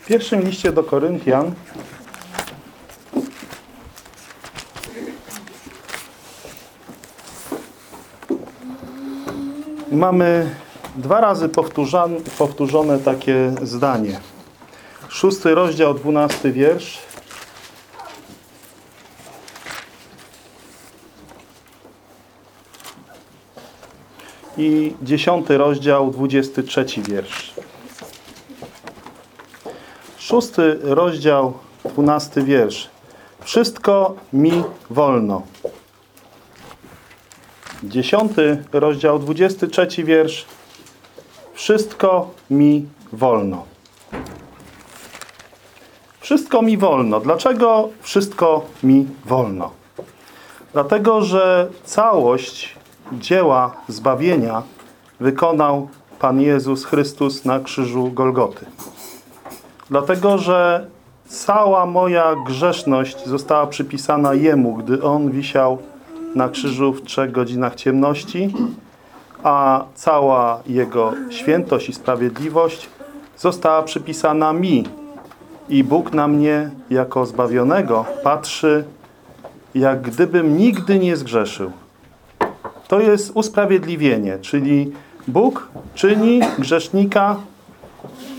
W pierwszym liście do Koryntian mamy dwa razy powtórzone takie zdanie. Szósty rozdział, dwunasty wiersz. I dziesiąty rozdział, dwudziesty trzeci wiersz. Szósty rozdział, dwunasty wiersz. Wszystko mi wolno. Dziesiąty rozdział, dwudziesty trzeci wiersz. Wszystko mi wolno. Wszystko mi wolno. Dlaczego wszystko mi wolno? Dlatego, że całość dzieła zbawienia wykonał Pan Jezus Chrystus na krzyżu Golgoty. Dlatego, że cała moja grzeszność została przypisana Jemu, gdy On wisiał na krzyżu w trzech godzinach ciemności, a cała Jego świętość i sprawiedliwość została przypisana mi. I Bóg na mnie jako zbawionego patrzy, jak gdybym nigdy nie zgrzeszył. To jest usprawiedliwienie, czyli Bóg czyni grzesznika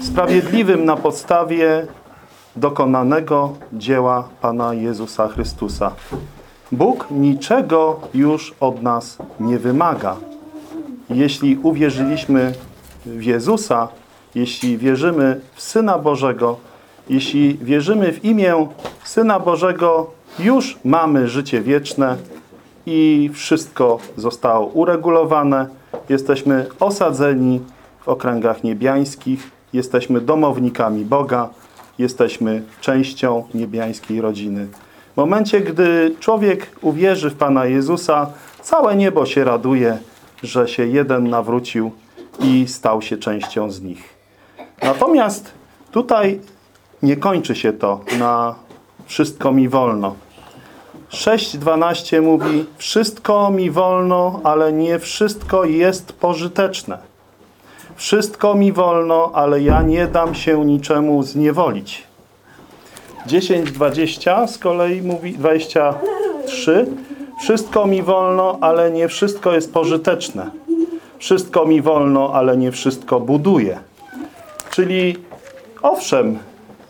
sprawiedliwym na podstawie dokonanego dzieła Pana Jezusa Chrystusa. Bóg niczego już od nas nie wymaga. Jeśli uwierzyliśmy w Jezusa, jeśli wierzymy w Syna Bożego, jeśli wierzymy w imię Syna Bożego, już mamy życie wieczne i wszystko zostało uregulowane. Jesteśmy osadzeni w okręgach niebiańskich, jesteśmy domownikami Boga, jesteśmy częścią niebiańskiej rodziny. W momencie, gdy człowiek uwierzy w Pana Jezusa, całe niebo się raduje, że się jeden nawrócił i stał się częścią z nich. Natomiast tutaj nie kończy się to na wszystko mi wolno. 6.12 mówi wszystko mi wolno, ale nie wszystko jest pożyteczne. Wszystko mi wolno, ale ja nie dam się niczemu zniewolić. 10.20 z kolei mówi 23 wszystko mi wolno, ale nie wszystko jest pożyteczne. Wszystko mi wolno, ale nie wszystko buduje. Czyli owszem,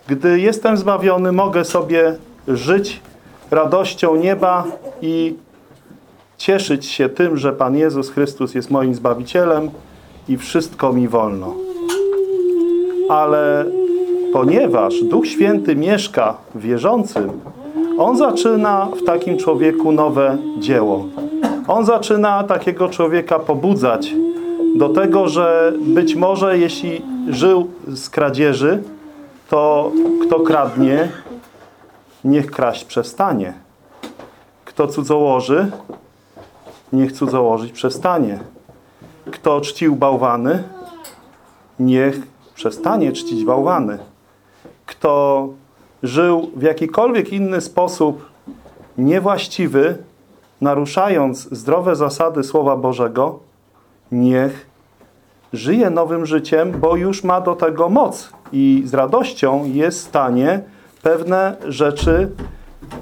gdy jestem zbawiony, mogę sobie żyć radością nieba i cieszyć się tym, że Pan Jezus Chrystus jest moim Zbawicielem i wszystko mi wolno. Ale ponieważ Duch Święty mieszka w wierzącym, On zaczyna w takim człowieku nowe dzieło. On zaczyna takiego człowieka pobudzać do tego, że być może jeśli żył z kradzieży, to kto kradnie, niech kraść przestanie. Kto cudzołoży, niech cudzołożyć przestanie. Kto czcił bałwany, niech przestanie czcić bałwany. Kto żył w jakikolwiek inny sposób niewłaściwy, naruszając zdrowe zasady Słowa Bożego, niech żyje nowym życiem, bo już ma do tego moc i z radością jest w stanie pewne rzeczy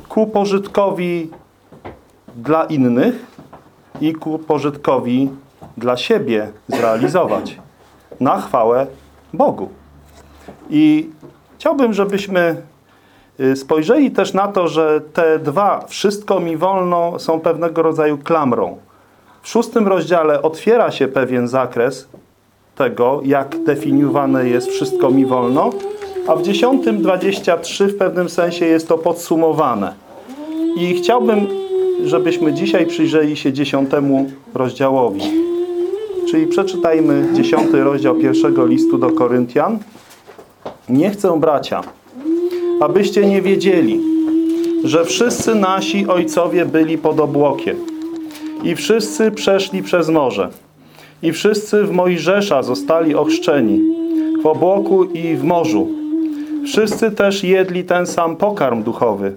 ku pożytkowi dla innych i ku pożytkowi dla siebie zrealizować na chwałę Bogu. I chciałbym, żebyśmy spojrzeli też na to, że te dwa, wszystko mi wolno, są pewnego rodzaju klamrą. W szóstym rozdziale otwiera się pewien zakres tego, jak definiowane jest wszystko mi wolno, a w dziesiątym 23 w pewnym sensie jest to podsumowane. I chciałbym, żebyśmy dzisiaj przyjrzeli się dziesiątemu rozdziałowi. Czyli przeczytajmy dziesiąty rozdział pierwszego listu do Koryntian. Nie chcę, bracia, abyście nie wiedzieli, że wszyscy nasi ojcowie byli pod obłokiem i wszyscy przeszli przez morze i wszyscy w Mojżesza zostali ochrzczeni w obłoku i w morzu. Wszyscy też jedli ten sam pokarm duchowy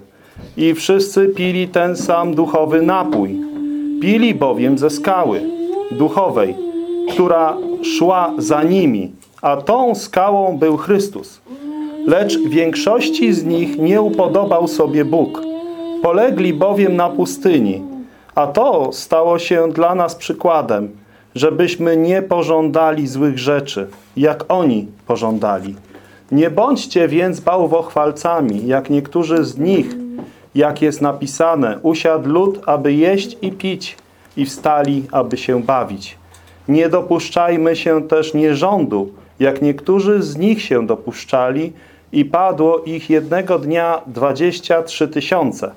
i wszyscy pili ten sam duchowy napój. Pili bowiem ze skały duchowej, która szła za nimi, a tą skałą był Chrystus. Lecz większości z nich nie upodobał sobie Bóg. Polegli bowiem na pustyni, a to stało się dla nas przykładem, żebyśmy nie pożądali złych rzeczy, jak oni pożądali. Nie bądźcie więc bałwochwalcami, jak niektórzy z nich, jak jest napisane, usiadł lud, aby jeść i pić i wstali, aby się bawić. Nie dopuszczajmy się też nierządu, jak niektórzy z nich się dopuszczali i padło ich jednego dnia dwadzieścia trzy tysiące.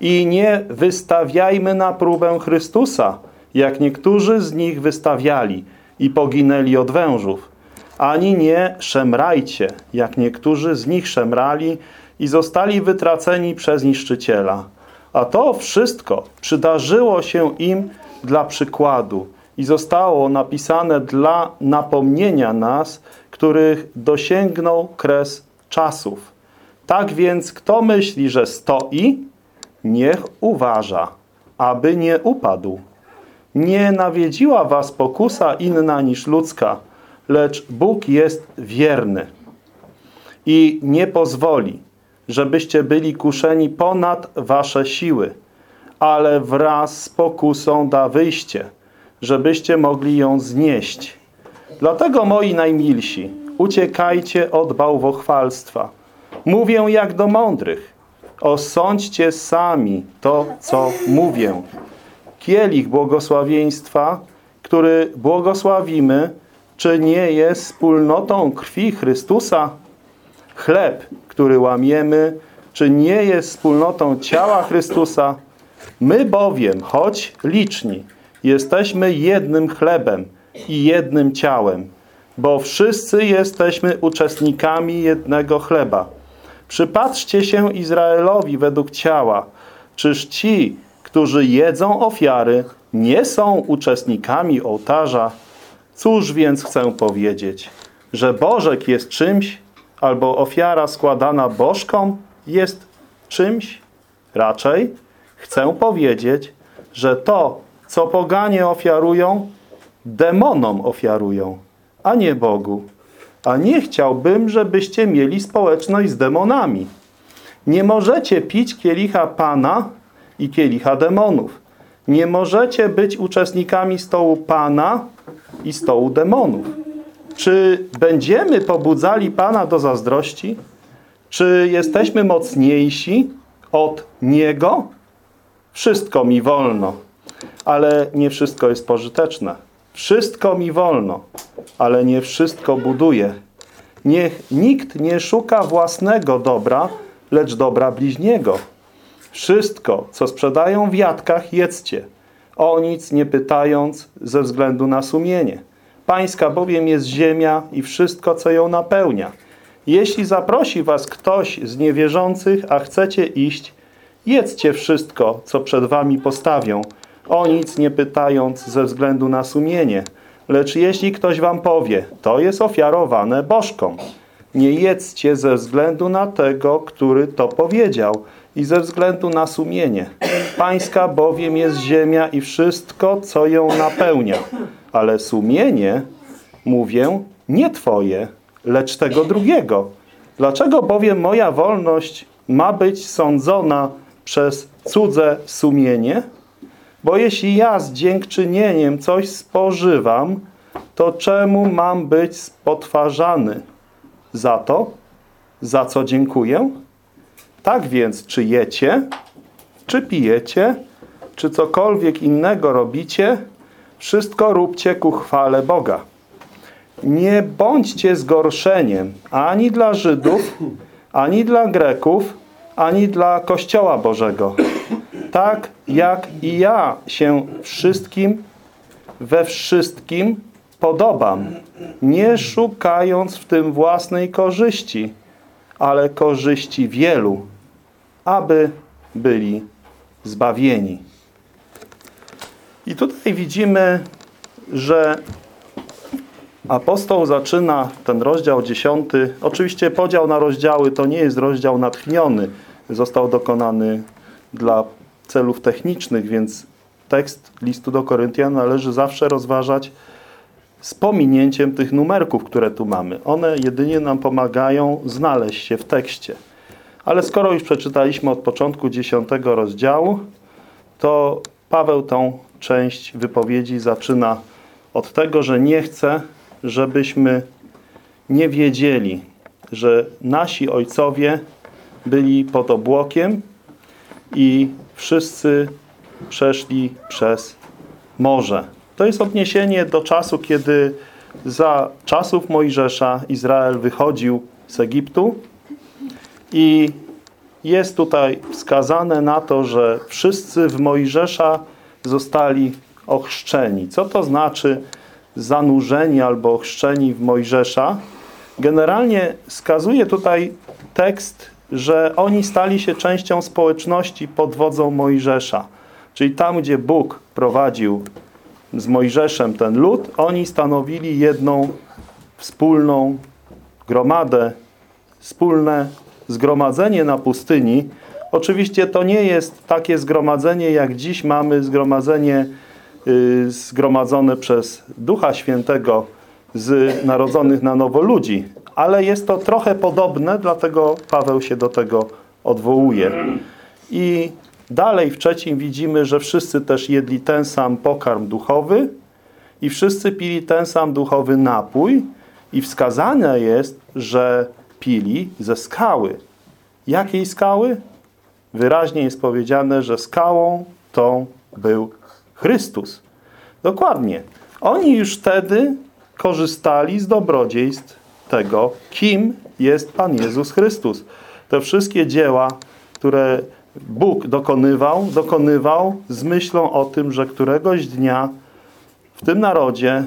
I nie wystawiajmy na próbę Chrystusa, jak niektórzy z nich wystawiali i poginęli od wężów. Ani nie szemrajcie, jak niektórzy z nich szemrali i zostali wytraceni przez niszczyciela. A to wszystko przydarzyło się im dla przykładu i zostało napisane dla napomnienia nas, których dosięgnął kres czasów. Tak więc kto myśli, że stoi, niech uważa, aby nie upadł. Nie nawiedziła was pokusa inna niż ludzka, lecz Bóg jest wierny i nie pozwoli, żebyście byli kuszeni ponad wasze siły, ale wraz z pokusą da wyjście, żebyście mogli ją znieść. Dlatego, moi najmilsi, uciekajcie od bałwochwalstwa. Mówię jak do mądrych. Osądźcie sami to, co mówię. Kielich błogosławieństwa, który błogosławimy, czy nie jest wspólnotą krwi Chrystusa? Chleb, który łamiemy, czy nie jest wspólnotą ciała Chrystusa? My bowiem, choć liczni, jesteśmy jednym chlebem i jednym ciałem, bo wszyscy jesteśmy uczestnikami jednego chleba. Przypatrzcie się Izraelowi według ciała. Czyż ci, którzy jedzą ofiary, nie są uczestnikami ołtarza? Cóż więc chcę powiedzieć? Że Bożek jest czymś, albo ofiara składana bożkom jest czymś? Raczej chcę powiedzieć, że to, co poganie ofiarują, demonom ofiarują, a nie Bogu. A nie chciałbym, żebyście mieli społeczność z demonami. Nie możecie pić kielicha Pana i kielicha demonów. Nie możecie być uczestnikami stołu Pana i stołu demonów. Czy będziemy pobudzali Pana do zazdrości? Czy jesteśmy mocniejsi od Niego? Wszystko mi wolno, ale nie wszystko jest pożyteczne. Wszystko mi wolno, ale nie wszystko buduje. Niech nikt nie szuka własnego dobra, lecz dobra bliźniego. Wszystko, co sprzedają w jadkach, jedzcie, o nic nie pytając ze względu na sumienie. Pańska bowiem jest ziemia i wszystko, co ją napełnia. Jeśli zaprosi was ktoś z niewierzących, a chcecie iść, jedzcie wszystko, co przed wami postawią, o nic nie pytając ze względu na sumienie. Lecz jeśli ktoś wam powie, to jest ofiarowane bożkom, nie jedzcie ze względu na tego, który to powiedział i ze względu na sumienie. Pańska bowiem jest ziemia i wszystko, co ją napełnia. Ale sumienie, mówię, nie twoje, lecz tego drugiego. Dlaczego bowiem moja wolność ma być sądzona przez cudze sumienie? Bo jeśli ja z dziękczynieniem coś spożywam, to czemu mam być spotwarzany? Za to? Za co dziękuję? Tak więc, czy jecie, czy pijecie, czy cokolwiek innego robicie, wszystko róbcie ku chwale Boga. Nie bądźcie zgorszeniem ani dla Żydów, ani dla Greków, ani dla Kościoła Bożego. Tak jak i ja się wszystkim, we wszystkim podobam, nie szukając w tym własnej korzyści, ale korzyści wielu, aby byli zbawieni. I tutaj widzimy, że apostoł zaczyna ten rozdział dziesiąty. Oczywiście podział na rozdziały to nie jest rozdział natchniony. Został dokonany dla celów technicznych, więc tekst listu do Koryntian należy zawsze rozważać z pominięciem tych numerków, które tu mamy. One jedynie nam pomagają znaleźć się w tekście. Ale skoro już przeczytaliśmy od początku dziesiątego rozdziału, to Paweł tą część wypowiedzi zaczyna od tego, że nie chce, żebyśmy nie wiedzieli, że nasi ojcowie byli pod obłokiem i wszyscy przeszli przez morze. To jest odniesienie do czasu, kiedy za czasów Mojżesza Izrael wychodził z Egiptu i jest tutaj wskazane na to, że wszyscy w Mojżesza zostali ochrzczeni. Co to znaczy zanurzeni albo ochrzczeni w Mojżesza? Generalnie wskazuje tutaj tekst, że oni stali się częścią społeczności pod wodzą Mojżesza. Czyli tam, gdzie Bóg prowadził z Mojżeszem ten lud, oni stanowili jedną wspólną gromadę, wspólne zgromadzenie na pustyni. Oczywiście to nie jest takie zgromadzenie, jak dziś mamy zgromadzenie yy, zgromadzone przez Ducha Świętego z narodzonych na nowo ludzi, ale jest to trochę podobne, dlatego Paweł się do tego odwołuje. I dalej w trzecim widzimy, że wszyscy też jedli ten sam pokarm duchowy i wszyscy pili ten sam duchowy napój i wskazane jest, że pili ze skały. Jakiej skały? Wyraźnie jest powiedziane, że skałą tą był Chrystus. Dokładnie. Oni już wtedy korzystali z dobrodziejstw tego, kim jest Pan Jezus Chrystus. Te wszystkie dzieła, które Bóg dokonywał, dokonywał z myślą o tym, że któregoś dnia w tym narodzie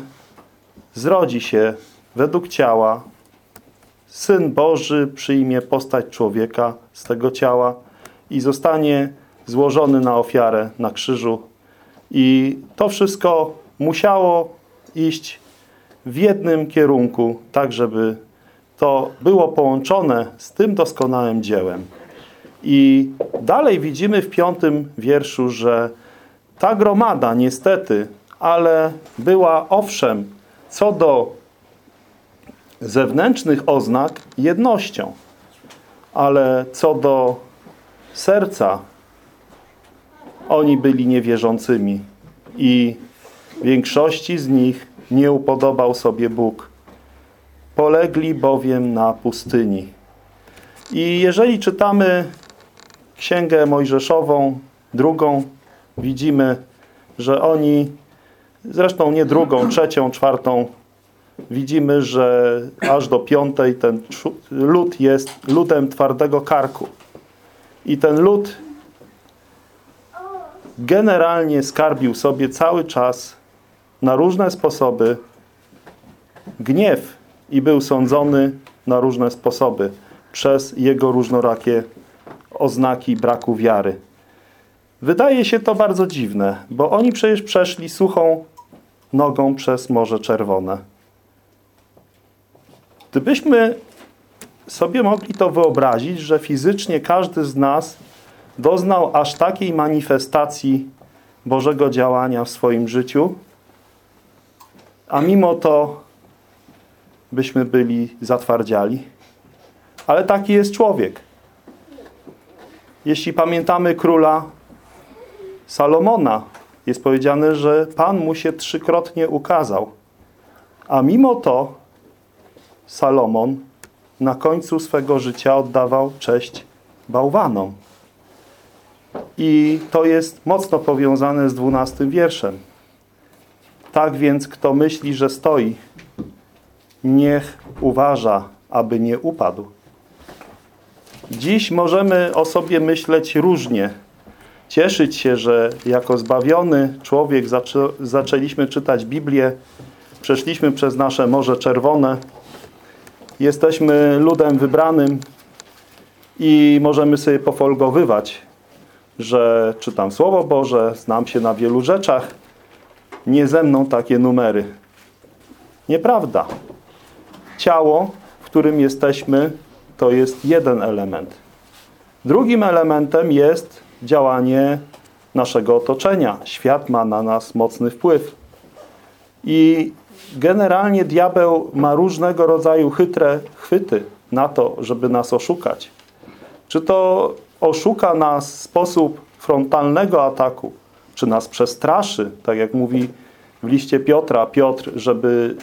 zrodzi się według ciała Syn Boży przyjmie postać człowieka z tego ciała i zostanie złożony na ofiarę na krzyżu. I to wszystko musiało iść w jednym kierunku, tak żeby to było połączone z tym doskonałym dziełem. I dalej widzimy w piątym wierszu, że ta gromada niestety, ale była owszem co do zewnętrznych oznak jednością, ale co do serca oni byli niewierzącymi i większości z nich nie upodobał sobie Bóg. Polegli bowiem na pustyni. I jeżeli czytamy Księgę Mojżeszową, drugą, widzimy, że oni, zresztą nie drugą, trzecią, czwartą, widzimy, że aż do piątej ten lud jest ludem twardego karku. I ten lud generalnie skarbił sobie cały czas na różne sposoby gniew i był sądzony na różne sposoby przez jego różnorakie oznaki braku wiary. Wydaje się to bardzo dziwne, bo oni przecież przeszli suchą nogą przez Morze Czerwone. Gdybyśmy sobie mogli to wyobrazić, że fizycznie każdy z nas doznał aż takiej manifestacji Bożego działania w swoim życiu, a mimo to byśmy byli zatwardziali. Ale taki jest człowiek. Jeśli pamiętamy króla Salomona, jest powiedziane, że Pan mu się trzykrotnie ukazał. A mimo to Salomon na końcu swego życia oddawał cześć bałwanom. I to jest mocno powiązane z dwunastym wierszem. Tak więc, kto myśli, że stoi, niech uważa, aby nie upadł. Dziś możemy o sobie myśleć różnie. Cieszyć się, że jako zbawiony człowiek zaczę zaczęliśmy czytać Biblię, przeszliśmy przez nasze Morze Czerwone, jesteśmy ludem wybranym i możemy sobie pofolgowywać, że czytam Słowo Boże, znam się na wielu rzeczach, nie ze mną takie numery. Nieprawda. Ciało, w którym jesteśmy, to jest jeden element. Drugim elementem jest działanie naszego otoczenia. Świat ma na nas mocny wpływ. I generalnie diabeł ma różnego rodzaju chytre chwyty na to, żeby nas oszukać. Czy to oszuka nas w sposób frontalnego ataku, czy nas przestraszy, tak jak mówi w liście Piotra, Piotr, żeby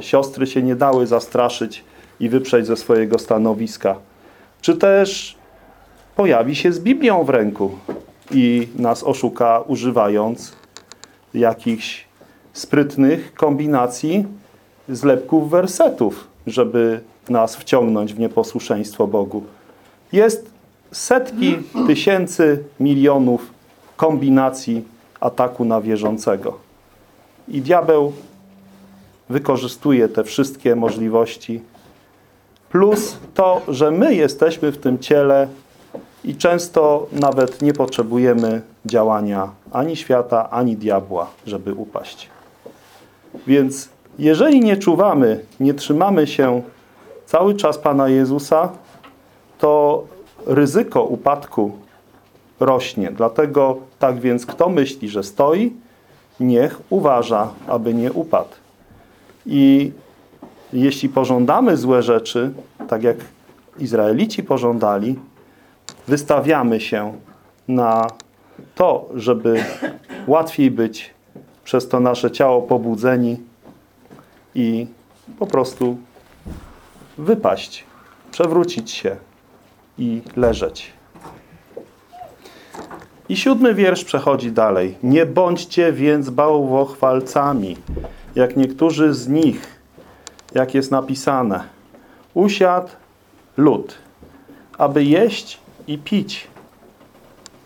siostry się nie dały zastraszyć i wyprzeć ze swojego stanowiska. Czy też pojawi się z Biblią w ręku i nas oszuka używając jakichś sprytnych kombinacji zlepków wersetów, żeby nas wciągnąć w nieposłuszeństwo Bogu. Jest setki tysięcy, milionów kombinacji ataku na wierzącego. I diabeł wykorzystuje te wszystkie możliwości. Plus to, że my jesteśmy w tym ciele i często nawet nie potrzebujemy działania ani świata, ani diabła, żeby upaść. Więc jeżeli nie czuwamy, nie trzymamy się cały czas Pana Jezusa, to ryzyko upadku rośnie. Dlatego tak więc kto myśli, że stoi, niech uważa, aby nie upadł. I jeśli pożądamy złe rzeczy, tak jak Izraelici pożądali, wystawiamy się na to, żeby łatwiej być przez to nasze ciało pobudzeni i po prostu wypaść, przewrócić się i leżeć. I siódmy wiersz przechodzi dalej. Nie bądźcie więc bałwochwalcami, jak niektórzy z nich, jak jest napisane. Usiadł lud, aby jeść i pić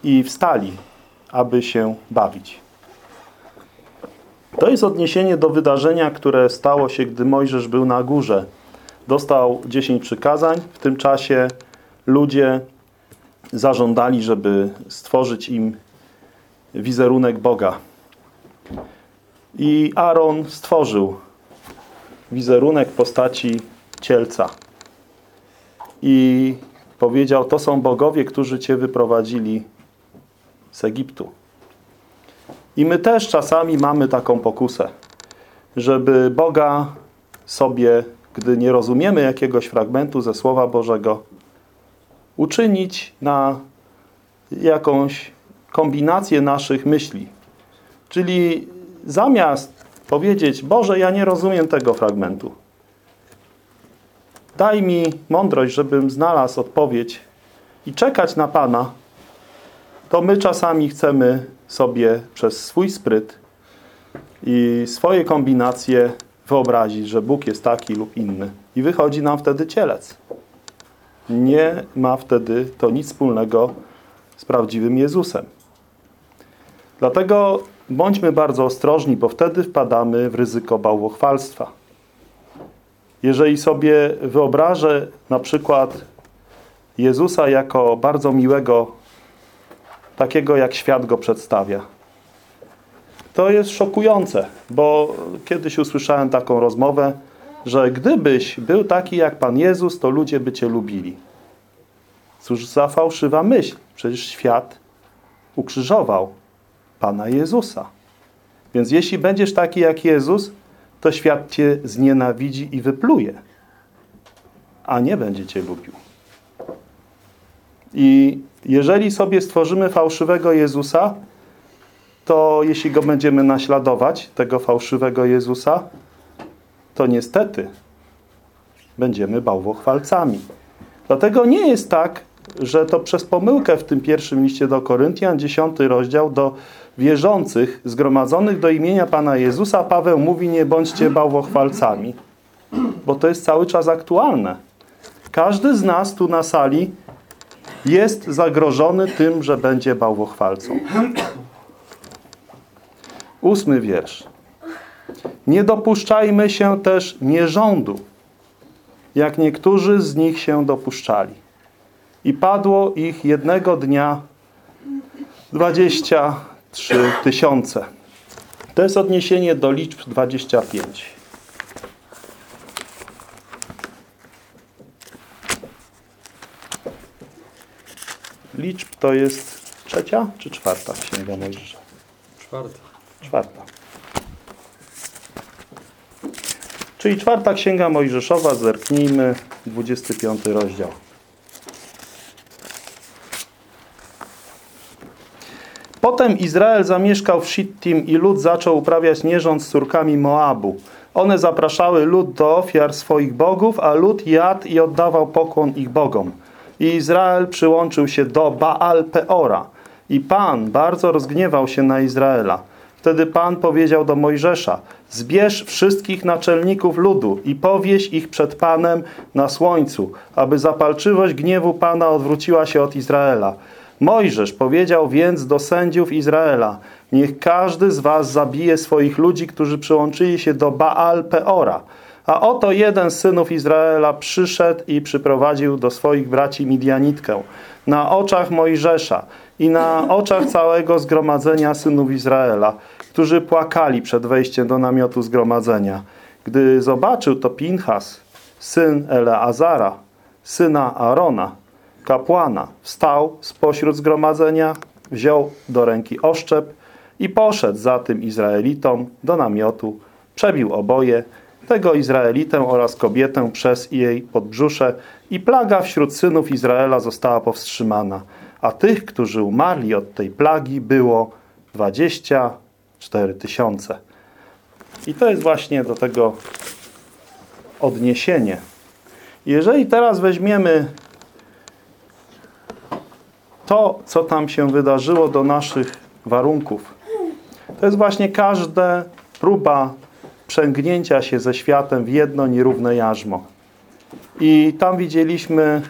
i wstali, aby się bawić. To jest odniesienie do wydarzenia, które stało się, gdy Mojżesz był na górze. Dostał 10 przykazań. W tym czasie ludzie zażądali, żeby stworzyć im wizerunek Boga. I Aaron stworzył wizerunek w postaci cielca. I powiedział, to są bogowie, którzy Cię wyprowadzili z Egiptu. I my też czasami mamy taką pokusę, żeby Boga sobie, gdy nie rozumiemy jakiegoś fragmentu ze Słowa Bożego, uczynić na jakąś kombinację naszych myśli. Czyli zamiast powiedzieć, Boże, ja nie rozumiem tego fragmentu. Daj mi mądrość, żebym znalazł odpowiedź i czekać na Pana, to my czasami chcemy sobie przez swój spryt i swoje kombinacje wyobrazić, że Bóg jest taki lub inny. I wychodzi nam wtedy cielec. Nie ma wtedy to nic wspólnego z prawdziwym Jezusem. Dlatego bądźmy bardzo ostrożni, bo wtedy wpadamy w ryzyko bałwochwalstwa. Jeżeli sobie wyobrażę na przykład Jezusa jako bardzo miłego, takiego jak świat go przedstawia, to jest szokujące, bo kiedyś usłyszałem taką rozmowę, że gdybyś był taki jak Pan Jezus, to ludzie by Cię lubili. Cóż za fałszywa myśl. Przecież świat ukrzyżował Pana Jezusa. Więc jeśli będziesz taki jak Jezus, to świat Cię znienawidzi i wypluje, a nie będzie Cię lubił. I jeżeli sobie stworzymy fałszywego Jezusa, to jeśli go będziemy naśladować, tego fałszywego Jezusa, to niestety będziemy bałwochwalcami. Dlatego nie jest tak, że to przez pomyłkę w tym pierwszym liście do Koryntian, 10 rozdział, do wierzących zgromadzonych do imienia Pana Jezusa, Paweł mówi, nie bądźcie bałwochwalcami. Bo to jest cały czas aktualne. Każdy z nas tu na sali jest zagrożony tym, że będzie bałwochwalcą. Ósmy wiersz. Nie dopuszczajmy się też nierządu, jak niektórzy z nich się dopuszczali. I padło ich jednego dnia 23 tysiące. To jest odniesienie do liczb 25. Liczb to jest trzecia czy czwarta księga Mojżesza? Czwarty. Czwarta. Czyli czwarta księga Mojżeszowa, zerknijmy, 25 rozdział. Potem Izrael zamieszkał w Shittim i lud zaczął uprawiać nierząd z córkami Moabu. One zapraszały lud do ofiar swoich bogów, a lud jadł i oddawał pokłon ich bogom. I Izrael przyłączył się do Baal Peora. I Pan bardzo rozgniewał się na Izraela. Wtedy Pan powiedział do Mojżesza, zbierz wszystkich naczelników ludu i powieś ich przed Panem na słońcu, aby zapalczywość gniewu Pana odwróciła się od Izraela. Mojżesz powiedział więc do sędziów Izraela, niech każdy z was zabije swoich ludzi, którzy przyłączyli się do Baal Peora. A oto jeden z synów Izraela przyszedł i przyprowadził do swoich braci Midianitkę na oczach Mojżesza i na oczach całego zgromadzenia synów Izraela, którzy płakali przed wejściem do namiotu zgromadzenia. Gdy zobaczył to Pinchas, syn Eleazara, syna Arona, kapłana, wstał spośród zgromadzenia, wziął do ręki oszczep i poszedł za tym Izraelitom do namiotu, przebił oboje, tego Izraelitę oraz kobietę przez jej podbrzusze i plaga wśród synów Izraela została powstrzymana, a tych, którzy umarli od tej plagi było 24 tysiące. I to jest właśnie do tego odniesienie. Jeżeli teraz weźmiemy to, co tam się wydarzyło do naszych warunków, to jest właśnie każda próba przęgnięcia się ze światem w jedno nierówne jarzmo. I tam widzieliśmy,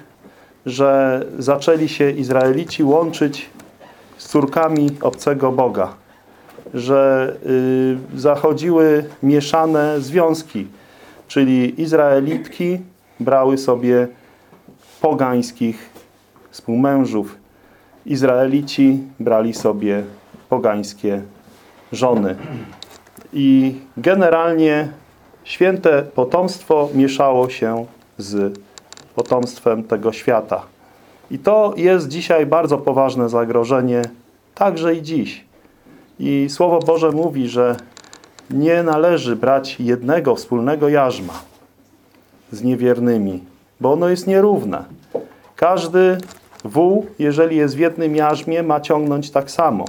że zaczęli się Izraelici łączyć z córkami obcego Boga. Że y, zachodziły mieszane związki, czyli Izraelitki brały sobie pogańskich współmężów. Izraelici brali sobie pogańskie żony. I generalnie święte potomstwo mieszało się z potomstwem tego świata. I to jest dzisiaj bardzo poważne zagrożenie, także i dziś. I Słowo Boże mówi, że nie należy brać jednego wspólnego jarzma z niewiernymi, bo ono jest nierówne. Każdy wół, jeżeli jest w jednym jarzmie, ma ciągnąć tak samo.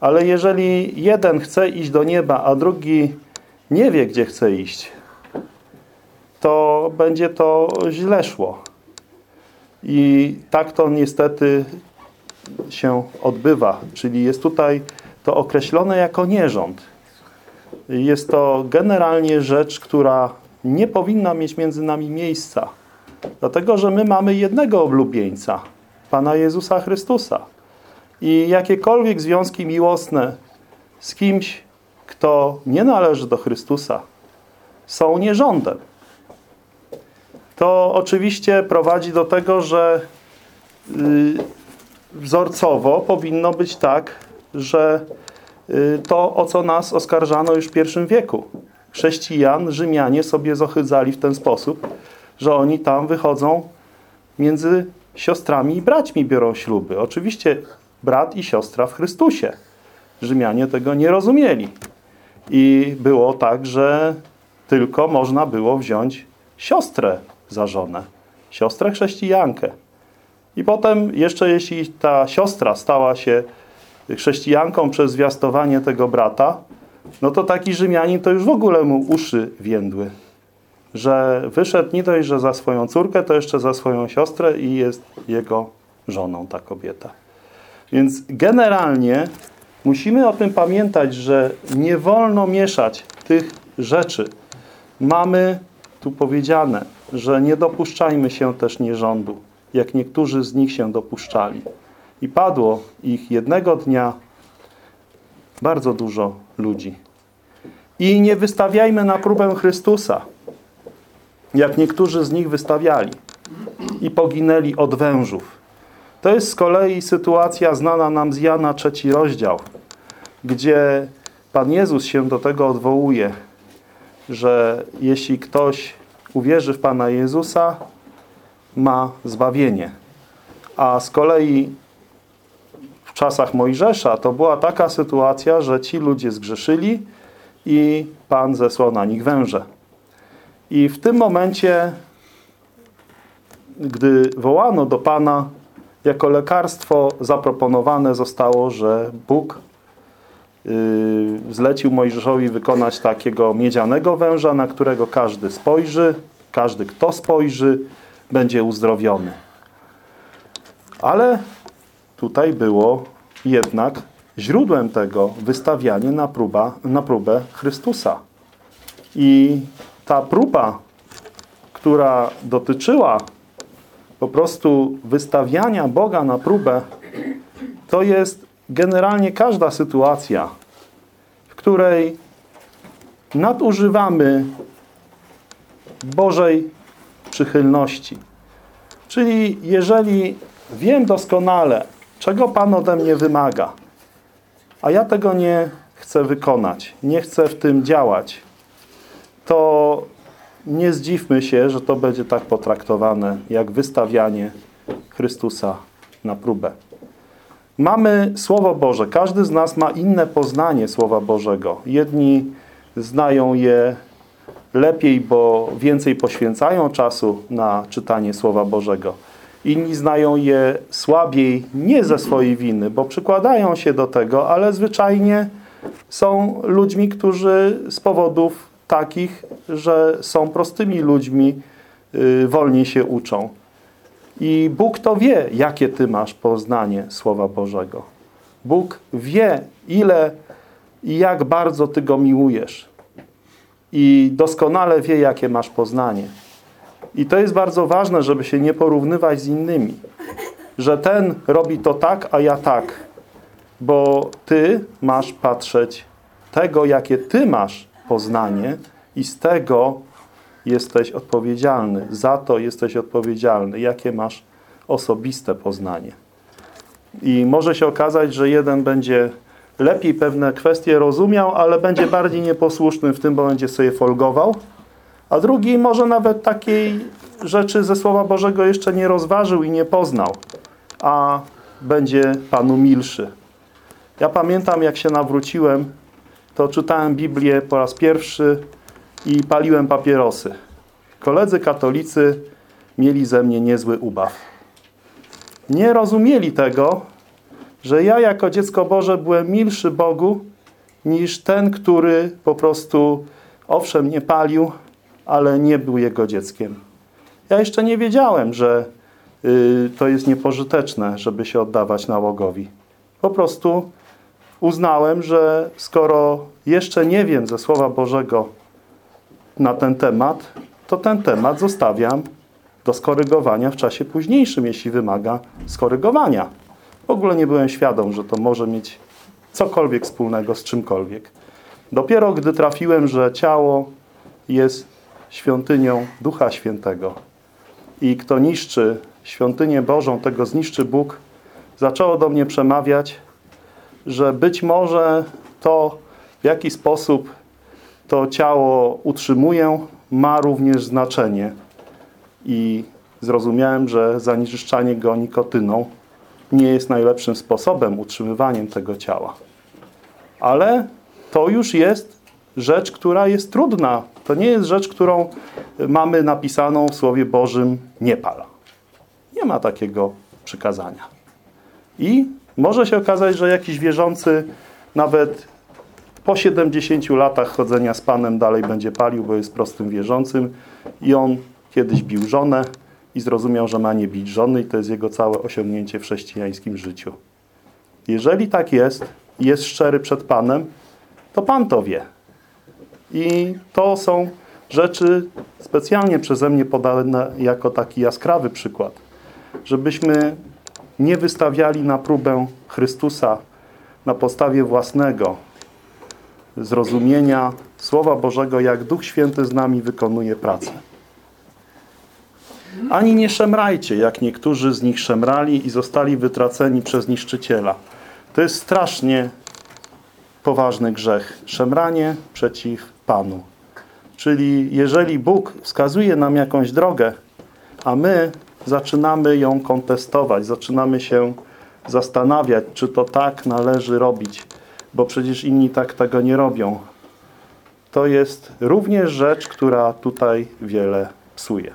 Ale jeżeli jeden chce iść do nieba, a drugi nie wie, gdzie chce iść, to będzie to źle szło. I tak to niestety się odbywa. Czyli jest tutaj to określone jako nierząd. Jest to generalnie rzecz, która nie powinna mieć między nami miejsca. Dlatego, że my mamy jednego oblubieńca, Pana Jezusa Chrystusa. I jakiekolwiek związki miłosne z kimś, kto nie należy do Chrystusa, są nierządem. To oczywiście prowadzi do tego, że y, wzorcowo powinno być tak, że y, to, o co nas oskarżano już w pierwszym wieku. Chrześcijan, Rzymianie sobie zohydzali w ten sposób, że oni tam wychodzą między siostrami i braćmi biorą śluby. Oczywiście brat i siostra w Chrystusie. Rzymianie tego nie rozumieli. I było tak, że tylko można było wziąć siostrę za żonę. Siostrę chrześcijankę. I potem jeszcze jeśli ta siostra stała się chrześcijanką przez zwiastowanie tego brata, no to taki Rzymianin to już w ogóle mu uszy więdły. Że wyszedł nie dość, że za swoją córkę, to jeszcze za swoją siostrę i jest jego żoną ta kobieta. Więc generalnie musimy o tym pamiętać, że nie wolno mieszać tych rzeczy. Mamy tu powiedziane, że nie dopuszczajmy się też nierządu, jak niektórzy z nich się dopuszczali. I padło ich jednego dnia bardzo dużo ludzi. I nie wystawiajmy na próbę Chrystusa, jak niektórzy z nich wystawiali i poginęli od wężów. To jest z kolei sytuacja znana nam z Jana trzeci rozdział, gdzie Pan Jezus się do tego odwołuje, że jeśli ktoś uwierzy w Pana Jezusa, ma zbawienie. A z kolei w czasach Mojżesza to była taka sytuacja, że ci ludzie zgrzeszyli i Pan zesłał na nich węże. I w tym momencie, gdy wołano do Pana, jako lekarstwo zaproponowane zostało, że Bóg yy, zlecił Mojżeszowi wykonać takiego miedzianego węża, na którego każdy spojrzy, każdy kto spojrzy, będzie uzdrowiony. Ale tutaj było jednak źródłem tego wystawianie na, próba, na próbę Chrystusa. I ta próba, która dotyczyła po prostu wystawiania Boga na próbę, to jest generalnie każda sytuacja, w której nadużywamy Bożej przychylności. Czyli jeżeli wiem doskonale, czego Pan ode mnie wymaga, a ja tego nie chcę wykonać, nie chcę w tym działać, to nie zdziwmy się, że to będzie tak potraktowane jak wystawianie Chrystusa na próbę. Mamy Słowo Boże. Każdy z nas ma inne poznanie Słowa Bożego. Jedni znają je lepiej, bo więcej poświęcają czasu na czytanie Słowa Bożego. Inni znają je słabiej, nie ze swojej winy, bo przykładają się do tego, ale zwyczajnie są ludźmi, którzy z powodów takich, że są prostymi ludźmi, yy, wolniej się uczą. I Bóg to wie, jakie ty masz poznanie Słowa Bożego. Bóg wie, ile i jak bardzo ty Go miłujesz. I doskonale wie, jakie masz poznanie. I to jest bardzo ważne, żeby się nie porównywać z innymi. Że ten robi to tak, a ja tak. Bo ty masz patrzeć tego, jakie ty masz poznanie i z tego jesteś odpowiedzialny. Za to jesteś odpowiedzialny. Jakie masz osobiste poznanie. I może się okazać, że jeden będzie lepiej pewne kwestie rozumiał, ale będzie bardziej nieposłuszny w tym, bo będzie sobie folgował, a drugi może nawet takiej rzeczy ze Słowa Bożego jeszcze nie rozważył i nie poznał, a będzie Panu milszy. Ja pamiętam, jak się nawróciłem, to czytałem Biblię po raz pierwszy i paliłem papierosy. Koledzy katolicy mieli ze mnie niezły ubaw. Nie rozumieli tego, że ja jako dziecko Boże byłem milszy Bogu niż ten, który po prostu owszem nie palił, ale nie był jego dzieckiem. Ja jeszcze nie wiedziałem, że y, to jest niepożyteczne, żeby się oddawać nałogowi. Po prostu uznałem, że skoro jeszcze nie wiem ze Słowa Bożego na ten temat, to ten temat zostawiam do skorygowania w czasie późniejszym, jeśli wymaga skorygowania. W ogóle nie byłem świadom, że to może mieć cokolwiek wspólnego z czymkolwiek. Dopiero gdy trafiłem, że ciało jest świątynią Ducha Świętego i kto niszczy świątynię Bożą, tego zniszczy Bóg, zaczęło do mnie przemawiać, że być może to, w jaki sposób to ciało utrzymuję, ma również znaczenie. I zrozumiałem, że zanieczyszczanie go nikotyną nie jest najlepszym sposobem utrzymywaniem tego ciała. Ale to już jest rzecz, która jest trudna. To nie jest rzecz, którą mamy napisaną w Słowie Bożym nie pala. Nie ma takiego przykazania. I może się okazać, że jakiś wierzący nawet po 70 latach chodzenia z Panem dalej będzie palił, bo jest prostym wierzącym i on kiedyś bił żonę i zrozumiał, że ma nie bić żony i to jest jego całe osiągnięcie w chrześcijańskim życiu. Jeżeli tak jest i jest szczery przed Panem, to Pan to wie. I to są rzeczy specjalnie przeze mnie podane jako taki jaskrawy przykład, żebyśmy nie wystawiali na próbę Chrystusa na podstawie własnego zrozumienia Słowa Bożego, jak Duch Święty z nami wykonuje pracę. Ani nie szemrajcie, jak niektórzy z nich szemrali i zostali wytraceni przez niszczyciela. To jest strasznie poważny grzech. Szemranie przeciw Panu. Czyli jeżeli Bóg wskazuje nam jakąś drogę, a my zaczynamy ją kontestować, zaczynamy się zastanawiać, czy to tak należy robić, bo przecież inni tak tego nie robią, to jest również rzecz, która tutaj wiele psuje.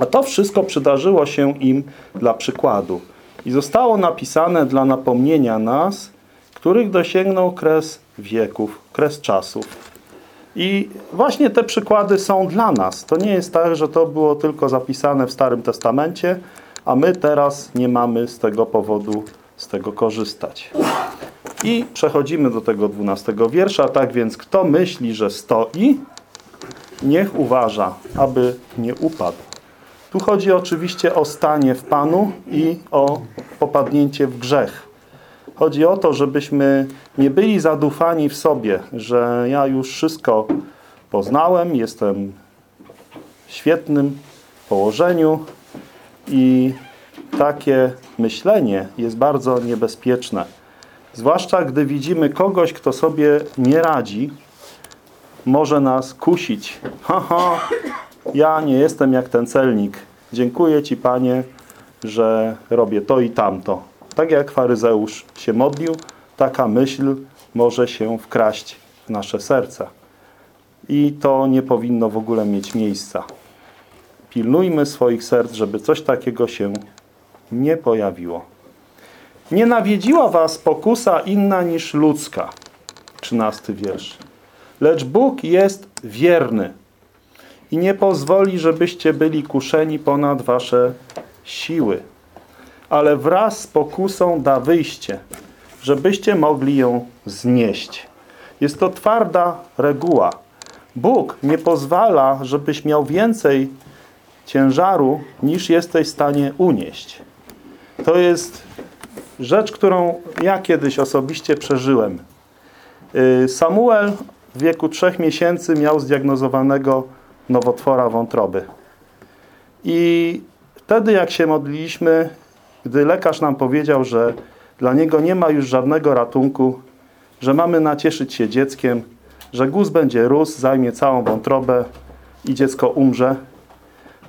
A to wszystko przydarzyło się im dla przykładu i zostało napisane dla napomnienia nas, których dosięgnął kres wieków, kres czasów. I właśnie te przykłady są dla nas. To nie jest tak, że to było tylko zapisane w Starym Testamencie, a my teraz nie mamy z tego powodu z tego korzystać. I przechodzimy do tego dwunastego wiersza. Tak więc, kto myśli, że stoi, niech uważa, aby nie upadł. Tu chodzi oczywiście o stanie w Panu i o popadnięcie w grzech. Chodzi o to, żebyśmy nie byli zadufani w sobie, że ja już wszystko poznałem, jestem w świetnym położeniu i takie myślenie jest bardzo niebezpieczne. Zwłaszcza gdy widzimy kogoś, kto sobie nie radzi, może nas kusić. Haha, ja nie jestem jak ten celnik. Dziękuję Ci, Panie, że robię to i tamto. Tak jak faryzeusz się modlił, taka myśl może się wkraść w nasze serca. I to nie powinno w ogóle mieć miejsca. Pilnujmy swoich serc, żeby coś takiego się nie pojawiło. Nie nawiedziła was pokusa inna niż ludzka. 13 wiersz. Lecz Bóg jest wierny i nie pozwoli, żebyście byli kuszeni ponad wasze siły. Ale wraz z pokusą da wyjście, żebyście mogli ją znieść. Jest to twarda reguła. Bóg nie pozwala, żebyś miał więcej ciężaru, niż jesteś w stanie unieść. To jest rzecz, którą ja kiedyś osobiście przeżyłem. Y, Samuel w wieku trzech miesięcy miał zdiagnozowanego nowotwora wątroby. I wtedy jak się modliliśmy, gdy lekarz nam powiedział, że dla niego nie ma już żadnego ratunku, że mamy nacieszyć się dzieckiem, że guz będzie rósł, zajmie całą wątrobę i dziecko umrze,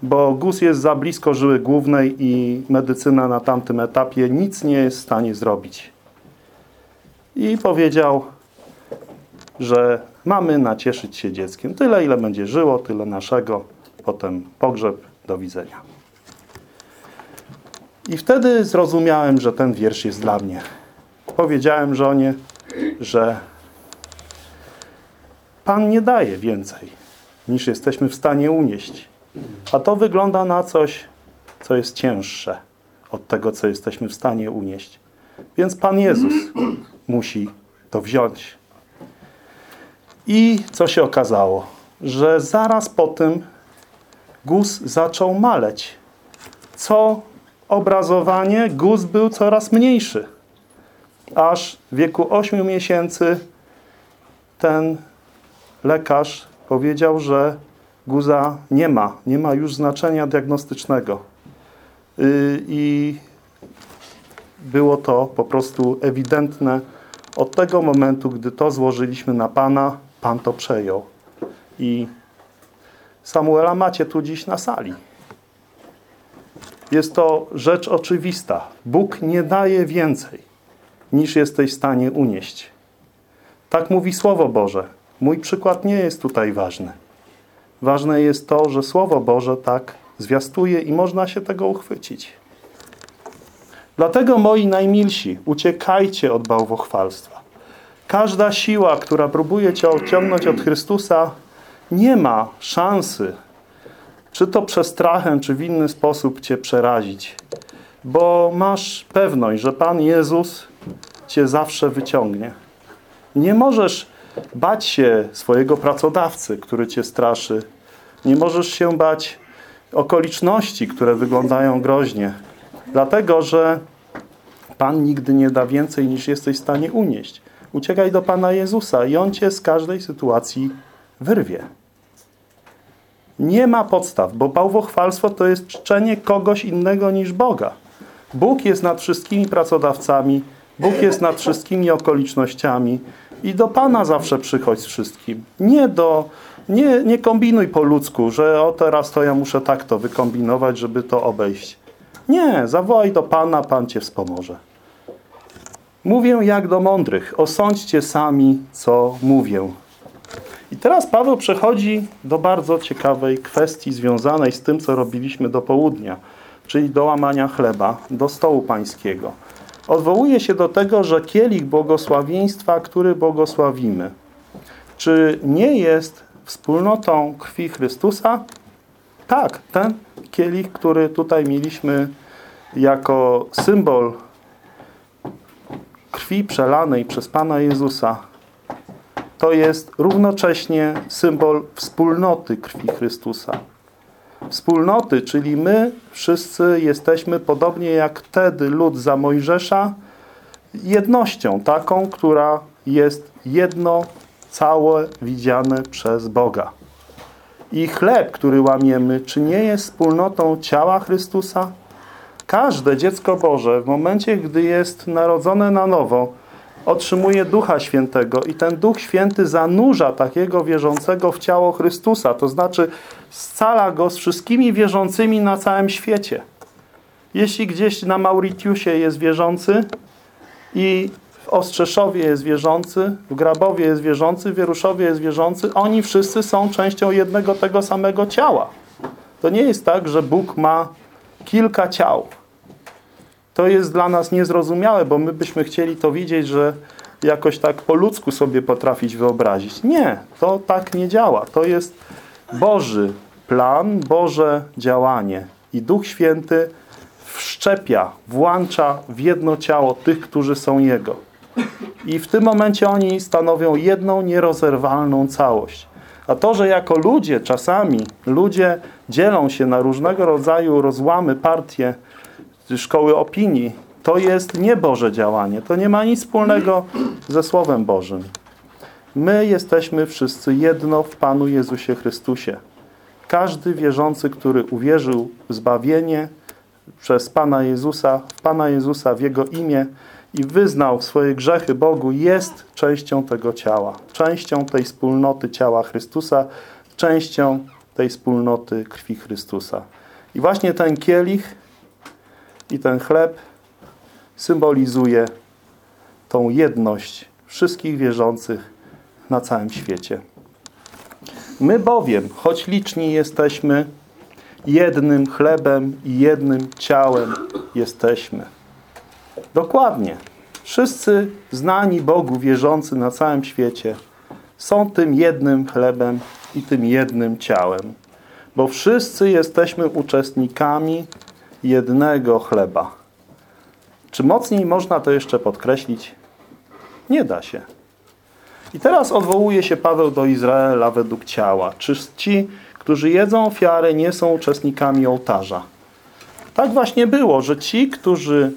bo guz jest za blisko żyły głównej i medycyna na tamtym etapie nic nie jest w stanie zrobić. I powiedział, że mamy nacieszyć się dzieckiem. Tyle, ile będzie żyło, tyle naszego. Potem pogrzeb, do widzenia. I wtedy zrozumiałem, że ten wiersz jest dla mnie. Powiedziałem żonie, że Pan nie daje więcej, niż jesteśmy w stanie unieść. A to wygląda na coś, co jest cięższe od tego, co jesteśmy w stanie unieść. Więc Pan Jezus musi to wziąć. I co się okazało? Że zaraz po tym guz zaczął maleć. Co obrazowanie, guz był coraz mniejszy. Aż w wieku 8 miesięcy ten lekarz powiedział, że guza nie ma. Nie ma już znaczenia diagnostycznego. Yy, I było to po prostu ewidentne od tego momentu, gdy to złożyliśmy na Pana, Pan to przejął. I Samuela macie tu dziś na sali. Jest to rzecz oczywista. Bóg nie daje więcej, niż jesteś w stanie unieść. Tak mówi Słowo Boże. Mój przykład nie jest tutaj ważny. Ważne jest to, że Słowo Boże tak zwiastuje i można się tego uchwycić. Dlatego, moi najmilsi, uciekajcie od bałwochwalstwa. Każda siła, która próbuje cię odciągnąć od Chrystusa, nie ma szansy, czy to przestrachem, czy w inny sposób cię przerazić. Bo masz pewność, że Pan Jezus cię zawsze wyciągnie. Nie możesz bać się swojego pracodawcy, który cię straszy. Nie możesz się bać okoliczności, które wyglądają groźnie. Dlatego, że Pan nigdy nie da więcej, niż jesteś w stanie unieść. Uciekaj do Pana Jezusa i On cię z każdej sytuacji wyrwie. Nie ma podstaw, bo bałwochwalstwo to jest czczenie kogoś innego niż Boga. Bóg jest nad wszystkimi pracodawcami, Bóg jest nad wszystkimi okolicznościami i do Pana zawsze przychodź z wszystkim. Nie, do, nie, nie kombinuj po ludzku, że o teraz to ja muszę tak to wykombinować, żeby to obejść. Nie, zawołaj do Pana, Pan Cię wspomoże. Mówię jak do mądrych, osądźcie sami, co mówię. I teraz Paweł przechodzi do bardzo ciekawej kwestii związanej z tym, co robiliśmy do południa, czyli do łamania chleba, do stołu pańskiego. Odwołuje się do tego, że kielich błogosławieństwa, który błogosławimy, czy nie jest wspólnotą krwi Chrystusa? Tak, ten kielich, który tutaj mieliśmy jako symbol krwi przelanej przez Pana Jezusa, to jest równocześnie symbol wspólnoty krwi Chrystusa. Wspólnoty, czyli my wszyscy jesteśmy, podobnie jak wtedy lud za Mojżesza, jednością taką, która jest jedno, całe, widziane przez Boga. I chleb, który łamiemy, czy nie jest wspólnotą ciała Chrystusa? Każde dziecko Boże w momencie, gdy jest narodzone na nowo, otrzymuje Ducha Świętego i ten Duch Święty zanurza takiego wierzącego w ciało Chrystusa, to znaczy scala go z wszystkimi wierzącymi na całym świecie. Jeśli gdzieś na Mauritiusie jest wierzący i w Ostrzeszowie jest wierzący, w Grabowie jest wierzący, w Wieruszowie jest wierzący, oni wszyscy są częścią jednego tego samego ciała. To nie jest tak, że Bóg ma kilka ciał. To jest dla nas niezrozumiałe, bo my byśmy chcieli to widzieć, że jakoś tak po ludzku sobie potrafić wyobrazić. Nie, to tak nie działa. To jest Boży plan, Boże działanie. I Duch Święty wszczepia, włącza w jedno ciało tych, którzy są Jego. I w tym momencie oni stanowią jedną, nierozerwalną całość. A to, że jako ludzie, czasami ludzie dzielą się na różnego rodzaju rozłamy, partie, szkoły opinii, to jest nieboże działanie. To nie ma nic wspólnego ze Słowem Bożym. My jesteśmy wszyscy jedno w Panu Jezusie Chrystusie. Każdy wierzący, który uwierzył w zbawienie przez Pana Jezusa, w Pana Jezusa, w Jego imię i wyznał swoje grzechy Bogu, jest częścią tego ciała. Częścią tej wspólnoty ciała Chrystusa, częścią tej wspólnoty krwi Chrystusa. I właśnie ten kielich i ten chleb symbolizuje tą jedność wszystkich wierzących na całym świecie. My bowiem, choć liczni jesteśmy, jednym chlebem i jednym ciałem jesteśmy. Dokładnie. Wszyscy znani Bogu, wierzący na całym świecie są tym jednym chlebem i tym jednym ciałem. Bo wszyscy jesteśmy uczestnikami jednego chleba. Czy mocniej można to jeszcze podkreślić? Nie da się. I teraz odwołuje się Paweł do Izraela według ciała. Czy ci, którzy jedzą ofiarę, nie są uczestnikami ołtarza? Tak właśnie było, że ci, którzy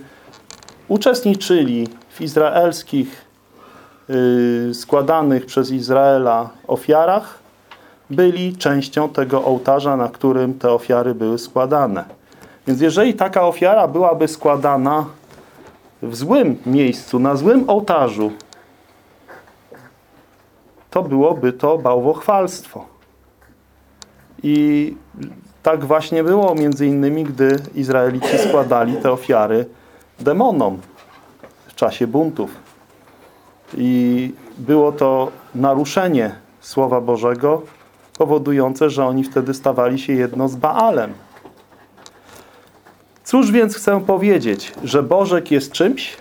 uczestniczyli w izraelskich yy, składanych przez Izraela ofiarach, byli częścią tego ołtarza, na którym te ofiary były składane. Więc jeżeli taka ofiara byłaby składana w złym miejscu, na złym ołtarzu, to byłoby to bałwochwalstwo. I tak właśnie było między innymi, gdy Izraelici składali te ofiary demonom w czasie buntów. I było to naruszenie Słowa Bożego powodujące, że oni wtedy stawali się jedno z Baalem. Cóż więc chcę powiedzieć, że Bożek jest czymś,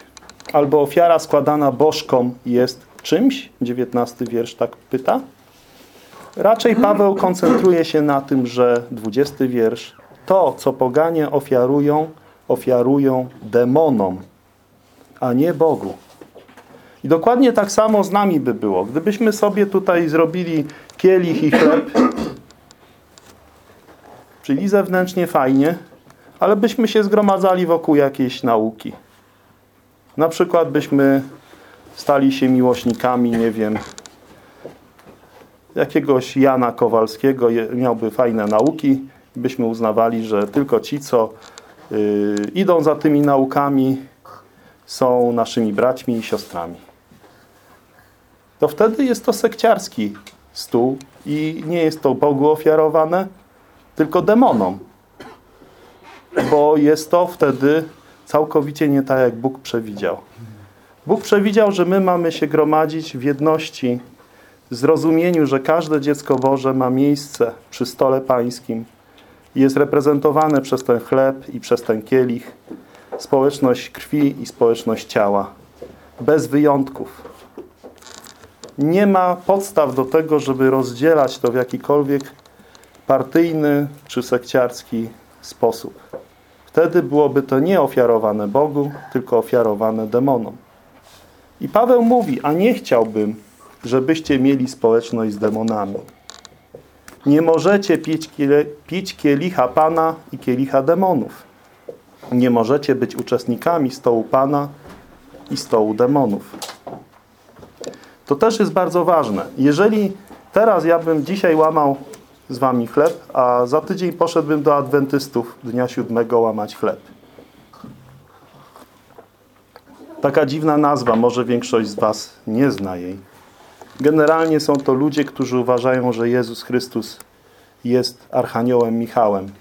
albo ofiara składana bożkom jest czymś? 19 wiersz tak pyta. Raczej Paweł koncentruje się na tym, że 20 wiersz to, co poganie ofiarują, ofiarują demonom, a nie Bogu. I dokładnie tak samo z nami by było. Gdybyśmy sobie tutaj zrobili kielich i chleb, czyli zewnętrznie fajnie, ale byśmy się zgromadzali wokół jakiejś nauki. Na przykład byśmy stali się miłośnikami, nie wiem, jakiegoś Jana Kowalskiego, miałby fajne nauki, byśmy uznawali, że tylko ci, co yy, idą za tymi naukami, są naszymi braćmi i siostrami. To wtedy jest to sekciarski stół i nie jest to Bogu ofiarowane, tylko demonom bo jest to wtedy całkowicie nie tak, jak Bóg przewidział. Bóg przewidział, że my mamy się gromadzić w jedności zrozumieniu, że każde dziecko Boże ma miejsce przy stole pańskim jest reprezentowane przez ten chleb i przez ten kielich, społeczność krwi i społeczność ciała, bez wyjątków. Nie ma podstaw do tego, żeby rozdzielać to w jakikolwiek partyjny czy sekciarski sposób. Wtedy byłoby to nie ofiarowane Bogu, tylko ofiarowane demonom. I Paweł mówi, a nie chciałbym, żebyście mieli społeczność z demonami. Nie możecie pić, pić kielicha Pana i kielicha demonów. Nie możecie być uczestnikami stołu Pana i stołu demonów. To też jest bardzo ważne. Jeżeli teraz ja bym dzisiaj łamał z wami chleb, a za tydzień poszedłbym do adwentystów dnia siódmego łamać chleb. Taka dziwna nazwa, może większość z was nie zna jej. Generalnie są to ludzie, którzy uważają, że Jezus Chrystus jest Archaniołem Michałem.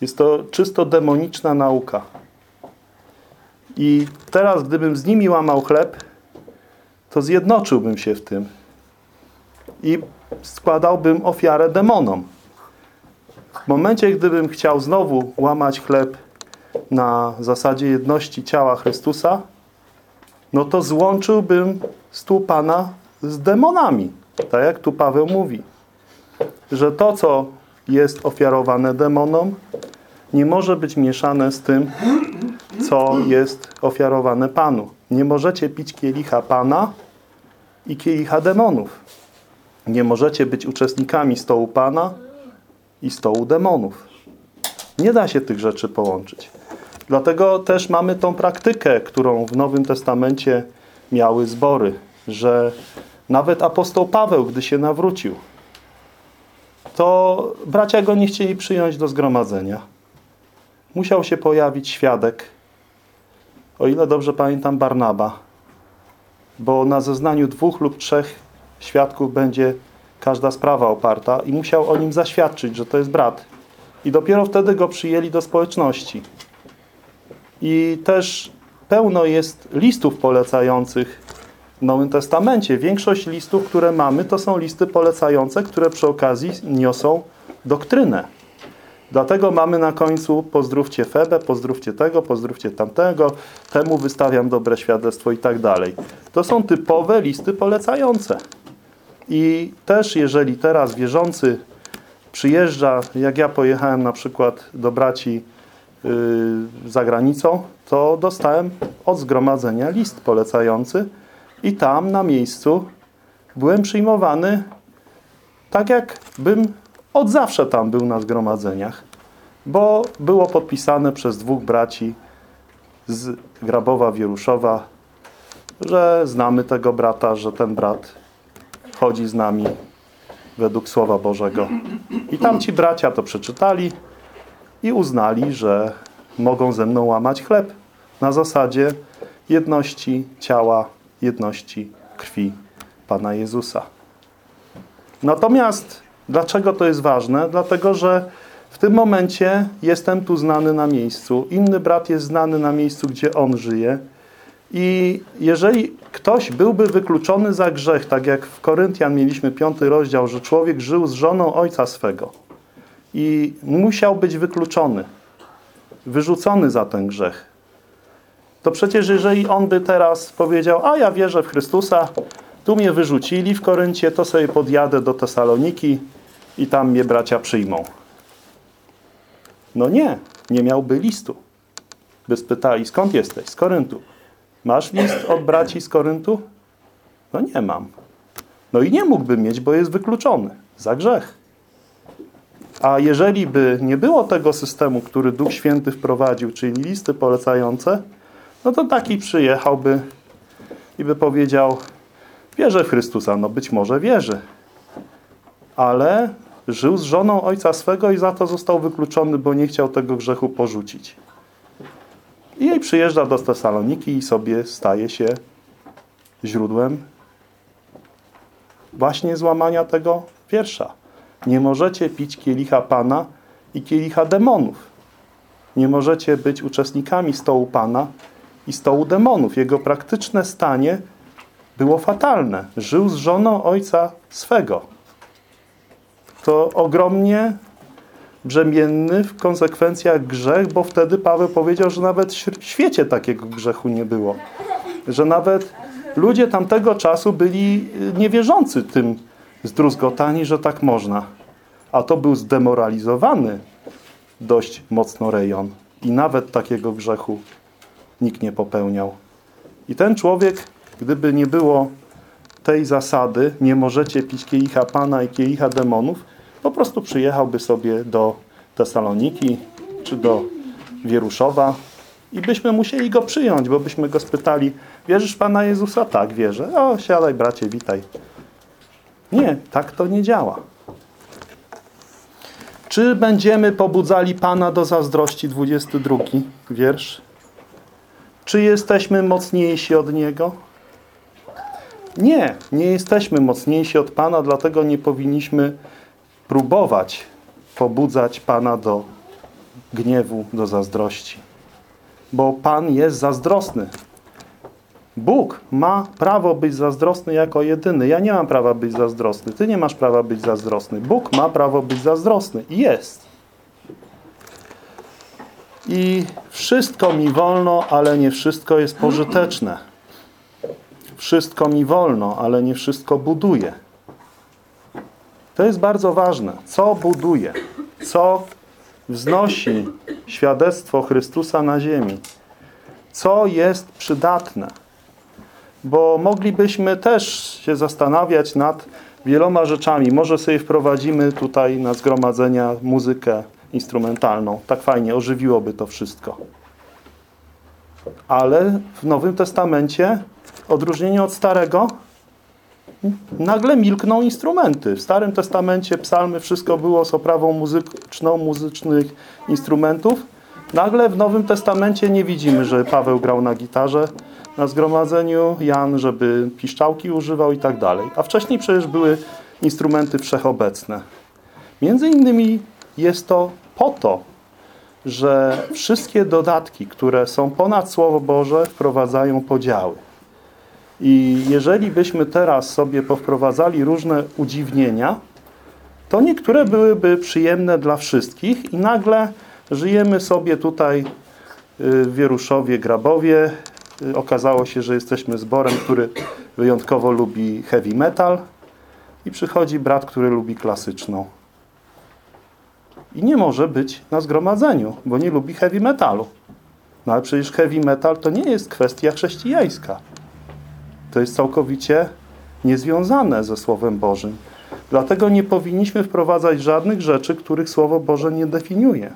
Jest to czysto demoniczna nauka. I teraz, gdybym z nimi łamał chleb, to zjednoczyłbym się w tym. I składałbym ofiarę demonom. W momencie, gdybym chciał znowu łamać chleb na zasadzie jedności ciała Chrystusa, no to złączyłbym stół Pana z demonami. Tak jak tu Paweł mówi. Że to, co jest ofiarowane demonom, nie może być mieszane z tym, co jest ofiarowane Panu. Nie możecie pić kielicha Pana i kielicha demonów. Nie możecie być uczestnikami stołu Pana i stołu demonów. Nie da się tych rzeczy połączyć. Dlatego też mamy tą praktykę, którą w Nowym Testamencie miały zbory, że nawet apostoł Paweł, gdy się nawrócił, to bracia go nie chcieli przyjąć do zgromadzenia. Musiał się pojawić świadek, o ile dobrze pamiętam Barnaba, bo na zeznaniu dwóch lub trzech świadków będzie każda sprawa oparta i musiał o nim zaświadczyć, że to jest brat. I dopiero wtedy go przyjęli do społeczności. I też pełno jest listów polecających w Nowym Testamencie. Większość listów, które mamy, to są listy polecające, które przy okazji niosą doktrynę. Dlatego mamy na końcu pozdrówcie Febę, pozdrówcie tego, pozdrówcie tamtego, temu wystawiam dobre świadectwo i tak dalej. To są typowe listy polecające. I też jeżeli teraz wierzący przyjeżdża, jak ja pojechałem na przykład do braci yy, za granicą, to dostałem od zgromadzenia list polecający i tam na miejscu byłem przyjmowany tak jak bym od zawsze tam był na zgromadzeniach, bo było podpisane przez dwóch braci z Grabowa Wieruszowa, że znamy tego brata, że ten brat chodzi z nami według Słowa Bożego. I tam ci bracia to przeczytali i uznali, że mogą ze mną łamać chleb na zasadzie jedności ciała, jedności krwi Pana Jezusa. Natomiast dlaczego to jest ważne? Dlatego, że w tym momencie jestem tu znany na miejscu. Inny brat jest znany na miejscu, gdzie on żyje. I jeżeli ktoś byłby wykluczony za grzech, tak jak w Koryntian mieliśmy piąty rozdział, że człowiek żył z żoną ojca swego i musiał być wykluczony, wyrzucony za ten grzech, to przecież jeżeli on by teraz powiedział, a ja wierzę w Chrystusa, tu mnie wyrzucili w Koryncie, to sobie podjadę do Tesaloniki i tam mnie bracia przyjmą. No nie, nie miałby listu. By spytali, skąd jesteś? Z Koryntu. Masz list od braci z Koryntu? No nie mam. No i nie mógłbym mieć, bo jest wykluczony za grzech. A jeżeli by nie było tego systemu, który Duch Święty wprowadził, czyli listy polecające, no to taki przyjechałby i by powiedział, wierzę w Chrystusa, no być może wierzy. Ale żył z żoną ojca swego i za to został wykluczony, bo nie chciał tego grzechu porzucić. I przyjeżdża do Tesaloniki i sobie staje się źródłem właśnie złamania tego wiersza. Nie możecie pić kielicha Pana i kielicha demonów. Nie możecie być uczestnikami stołu Pana i stołu demonów. Jego praktyczne stanie było fatalne. Żył z żoną ojca swego. To ogromnie brzemienny w konsekwencjach grzech, bo wtedy Paweł powiedział, że nawet w świecie takiego grzechu nie było. Że nawet ludzie tamtego czasu byli niewierzący tym zdruzgotani, że tak można. A to był zdemoralizowany dość mocno rejon. I nawet takiego grzechu nikt nie popełniał. I ten człowiek, gdyby nie było tej zasady, nie możecie pić kielicha Pana i kielicha demonów, po prostu przyjechałby sobie do Tesaloniki czy do Wieruszowa i byśmy musieli go przyjąć, bo byśmy go spytali, wierzysz Pana Jezusa? Tak, wierzę. O, siadaj bracie, witaj. Nie, tak to nie działa. Czy będziemy pobudzali Pana do zazdrości? 22 wiersz. Czy jesteśmy mocniejsi od Niego? Nie, nie jesteśmy mocniejsi od Pana, dlatego nie powinniśmy próbować pobudzać Pana do gniewu, do zazdrości. Bo Pan jest zazdrosny. Bóg ma prawo być zazdrosny jako jedyny. Ja nie mam prawa być zazdrosny. Ty nie masz prawa być zazdrosny. Bóg ma prawo być zazdrosny. I jest. I wszystko mi wolno, ale nie wszystko jest pożyteczne. Wszystko mi wolno, ale nie wszystko buduje. To jest bardzo ważne. Co buduje? Co wznosi świadectwo Chrystusa na ziemi? Co jest przydatne? Bo moglibyśmy też się zastanawiać nad wieloma rzeczami. Może sobie wprowadzimy tutaj na zgromadzenia muzykę instrumentalną. Tak fajnie, ożywiłoby to wszystko. Ale w Nowym Testamencie, odróżnienie od Starego, nagle milkną instrumenty. W Starym Testamencie psalmy, wszystko było z oprawą muzyczną, muzycznych instrumentów. Nagle w Nowym Testamencie nie widzimy, że Paweł grał na gitarze na zgromadzeniu, Jan, żeby piszczałki używał i tak dalej. A wcześniej przecież były instrumenty wszechobecne. Między innymi jest to po to, że wszystkie dodatki, które są ponad Słowo Boże, wprowadzają podziały. I jeżeli byśmy teraz sobie powprowadzali różne udziwnienia, to niektóre byłyby przyjemne dla wszystkich i nagle żyjemy sobie tutaj w Wieruszowie, Grabowie. Okazało się, że jesteśmy zborem, który wyjątkowo lubi heavy metal i przychodzi brat, który lubi klasyczną. I nie może być na zgromadzeniu, bo nie lubi heavy metalu. No ale przecież heavy metal to nie jest kwestia chrześcijańska. To jest całkowicie niezwiązane ze Słowem Bożym. Dlatego nie powinniśmy wprowadzać żadnych rzeczy, których Słowo Boże nie definiuje.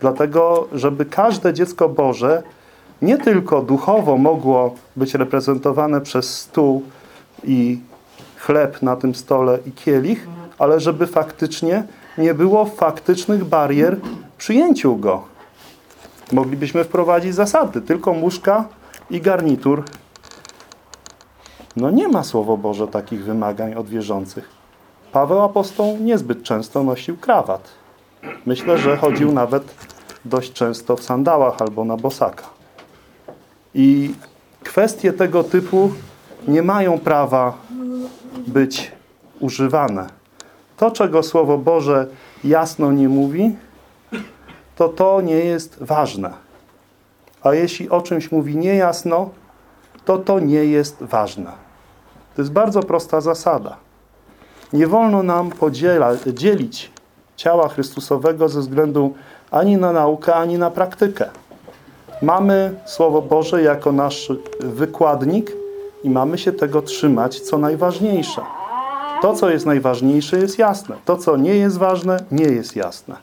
Dlatego, żeby każde dziecko Boże nie tylko duchowo mogło być reprezentowane przez stół i chleb na tym stole i kielich, ale żeby faktycznie nie było faktycznych barier przyjęciu go. Moglibyśmy wprowadzić zasady, tylko muszka i garnitur. No nie ma Słowo Boże takich wymagań od wierzących. Paweł apostoł niezbyt często nosił krawat. Myślę, że chodził nawet dość często w sandałach albo na bosaka. I kwestie tego typu nie mają prawa być używane. To, czego Słowo Boże jasno nie mówi, to to nie jest ważne. A jeśli o czymś mówi niejasno, to to nie jest ważne. To jest bardzo prosta zasada. Nie wolno nam podziela, dzielić ciała Chrystusowego ze względu ani na naukę, ani na praktykę. Mamy Słowo Boże jako nasz wykładnik i mamy się tego trzymać, co najważniejsze. To, co jest najważniejsze, jest jasne. To, co nie jest ważne, nie jest jasne.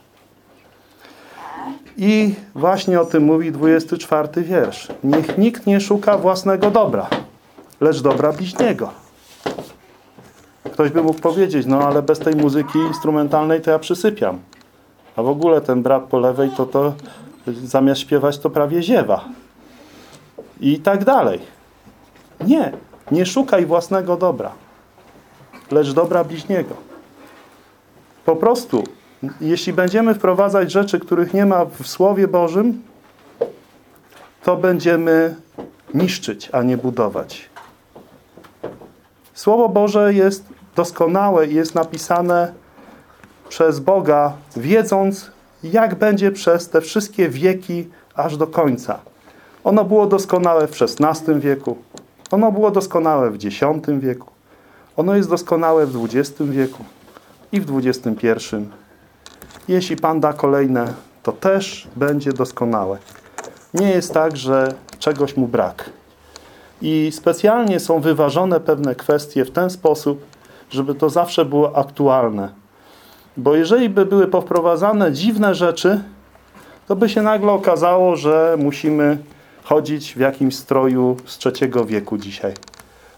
I właśnie o tym mówi 24 wiersz. Niech nikt nie szuka własnego dobra, lecz dobra bliźniego. Ktoś by mógł powiedzieć, no ale bez tej muzyki instrumentalnej to ja przysypiam. A w ogóle ten brat po lewej to to zamiast śpiewać to prawie ziewa. I tak dalej. Nie. Nie szukaj własnego dobra, lecz dobra bliźniego. Po prostu, jeśli będziemy wprowadzać rzeczy, których nie ma w Słowie Bożym, to będziemy niszczyć, a nie budować. Słowo Boże jest doskonałe i jest napisane przez Boga, wiedząc, jak będzie przez te wszystkie wieki aż do końca. Ono było doskonałe w XVI wieku, ono było doskonałe w X wieku, ono jest doskonałe w XX wieku i w XXI. Jeśli Pan da kolejne, to też będzie doskonałe. Nie jest tak, że czegoś mu brak. I specjalnie są wyważone pewne kwestie w ten sposób, żeby to zawsze było aktualne. Bo jeżeli by były powprowadzane dziwne rzeczy, to by się nagle okazało, że musimy chodzić w jakimś stroju z trzeciego wieku dzisiaj.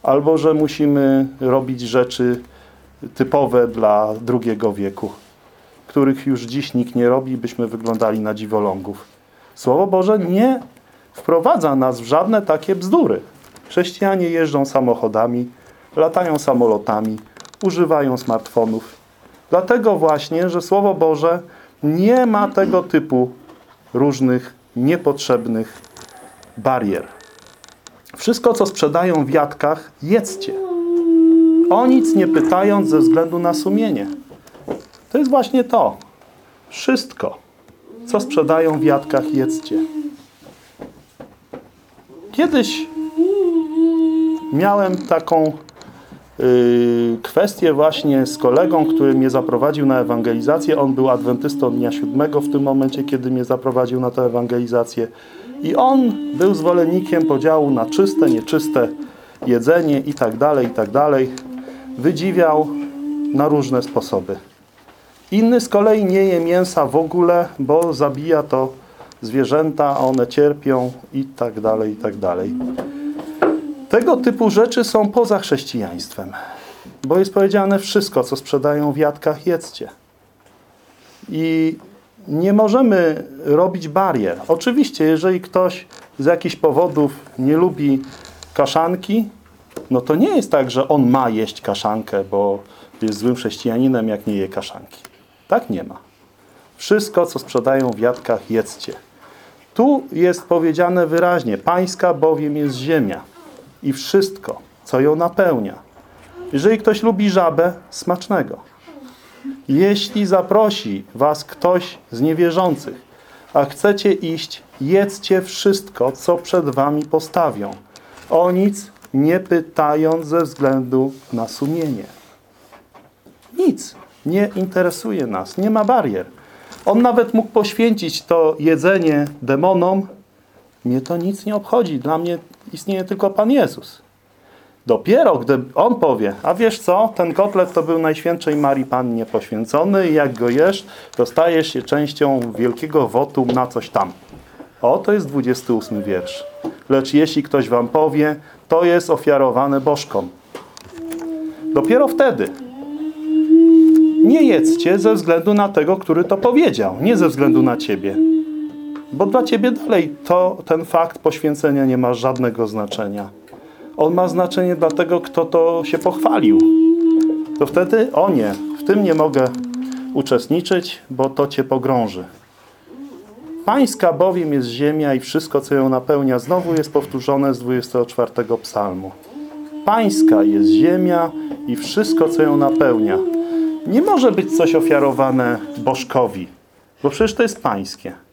Albo, że musimy robić rzeczy typowe dla drugiego wieku, których już dziś nikt nie robi, byśmy wyglądali na dziwolągów. Słowo Boże nie wprowadza nas w żadne takie bzdury. Chrześcijanie jeżdżą samochodami, latają samolotami, używają smartfonów. Dlatego właśnie, że Słowo Boże nie ma tego typu różnych niepotrzebnych barier. Wszystko, co sprzedają w jadkach, jedzcie. O nic nie pytając ze względu na sumienie. To jest właśnie to. Wszystko, co sprzedają w jadkach, jedzcie. Kiedyś miałem taką yy, kwestię właśnie z kolegą, który mnie zaprowadził na ewangelizację. On był adwentystą dnia siódmego w tym momencie, kiedy mnie zaprowadził na tę ewangelizację. I on był zwolennikiem podziału na czyste, nieczyste jedzenie i tak dalej, i tak dalej. Wydziwiał na różne sposoby. Inny z kolei nie je mięsa w ogóle, bo zabija to zwierzęta, a one cierpią i tak dalej, i tak dalej. Tego typu rzeczy są poza chrześcijaństwem. Bo jest powiedziane wszystko, co sprzedają w jadkach, jedzcie. I nie możemy robić barier. Oczywiście, jeżeli ktoś z jakichś powodów nie lubi kaszanki, no to nie jest tak, że on ma jeść kaszankę, bo jest złym chrześcijaninem, jak nie je kaszanki. Tak nie ma. Wszystko, co sprzedają w jadkach, jedzcie. Tu jest powiedziane wyraźnie, pańska bowiem jest ziemia i wszystko, co ją napełnia. Jeżeli ktoś lubi żabę, smacznego. Jeśli zaprosi was ktoś z niewierzących, a chcecie iść, jedzcie wszystko, co przed wami postawią. O nic nie pytając ze względu na sumienie. Nic nie interesuje nas, nie ma barier. On nawet mógł poświęcić to jedzenie demonom. Mnie to nic nie obchodzi. Dla mnie istnieje tylko Pan Jezus. Dopiero gdy On powie, a wiesz co, ten kotlet to był Najświętszej Marii Pannie poświęcony i jak go jesz, to stajesz się częścią wielkiego wotum na coś tam. O, to jest 28 wiersz. Lecz jeśli ktoś wam powie, to jest ofiarowane bożkom. Dopiero wtedy nie jedzcie ze względu na tego, który to powiedział, nie ze względu na ciebie. Bo dla ciebie dalej to, ten fakt poświęcenia nie ma żadnego znaczenia. On ma znaczenie dla tego, kto to się pochwalił. To wtedy, o nie, w tym nie mogę uczestniczyć, bo to cię pogrąży. Pańska bowiem jest ziemia i wszystko, co ją napełnia. Znowu jest powtórzone z 24 psalmu. Pańska jest ziemia i wszystko, co ją napełnia. Nie może być coś ofiarowane bożkowi, bo przecież to jest pańskie.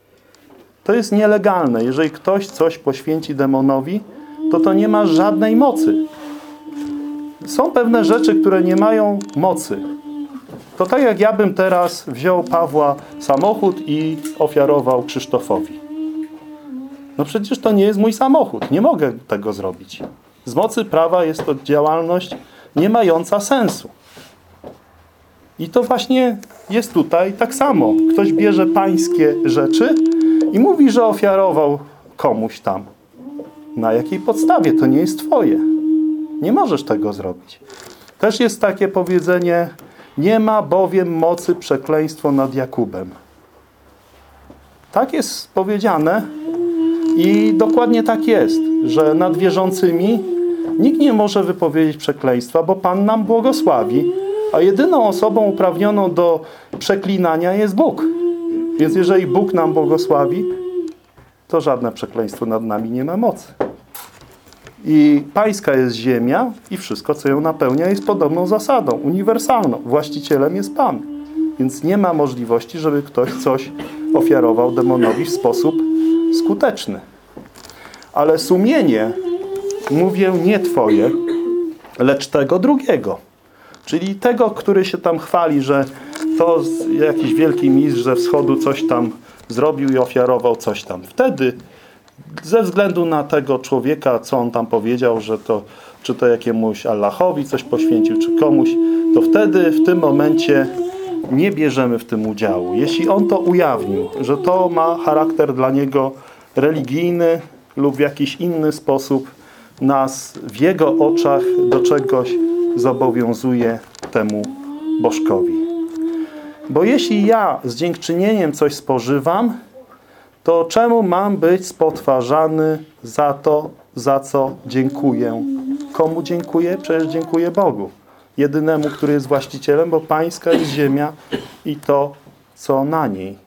To jest nielegalne. Jeżeli ktoś coś poświęci demonowi, to to nie ma żadnej mocy. Są pewne rzeczy, które nie mają mocy. To tak jak ja bym teraz wziął Pawła samochód i ofiarował Krzysztofowi. No przecież to nie jest mój samochód. Nie mogę tego zrobić. Z mocy prawa jest to działalność nie mająca sensu. I to właśnie jest tutaj tak samo. Ktoś bierze pańskie rzeczy i mówi, że ofiarował komuś tam. Na jakiej podstawie? To nie jest twoje. Nie możesz tego zrobić. Też jest takie powiedzenie, nie ma bowiem mocy przekleństwo nad Jakubem. Tak jest powiedziane i dokładnie tak jest, że nad wierzącymi nikt nie może wypowiedzieć przekleństwa, bo Pan nam błogosławi, a jedyną osobą uprawnioną do przeklinania jest Bóg. Więc jeżeli Bóg nam błogosławi, to żadne przekleństwo nad nami nie ma mocy. I pańska jest ziemia i wszystko, co ją napełnia, jest podobną zasadą, uniwersalną. Właścicielem jest Pan. Więc nie ma możliwości, żeby ktoś coś ofiarował demonowi w sposób skuteczny. Ale sumienie, mówię nie Twoje, lecz tego drugiego. Czyli tego, który się tam chwali, że to jakiś wielki mistrz ze wschodu coś tam zrobił i ofiarował coś tam. Wtedy ze względu na tego człowieka, co on tam powiedział, że to czy to jakiemuś Allahowi coś poświęcił, czy komuś, to wtedy w tym momencie nie bierzemy w tym udziału. Jeśli on to ujawnił, że to ma charakter dla niego religijny lub w jakiś inny sposób nas w jego oczach do czegoś zobowiązuje temu bożkowi. Bo jeśli ja z dziękczynieniem coś spożywam, to czemu mam być spotwarzany za to, za co dziękuję? Komu dziękuję? Przecież dziękuję Bogu. Jedynemu, który jest właścicielem, bo pańska jest ziemia i to, co na niej.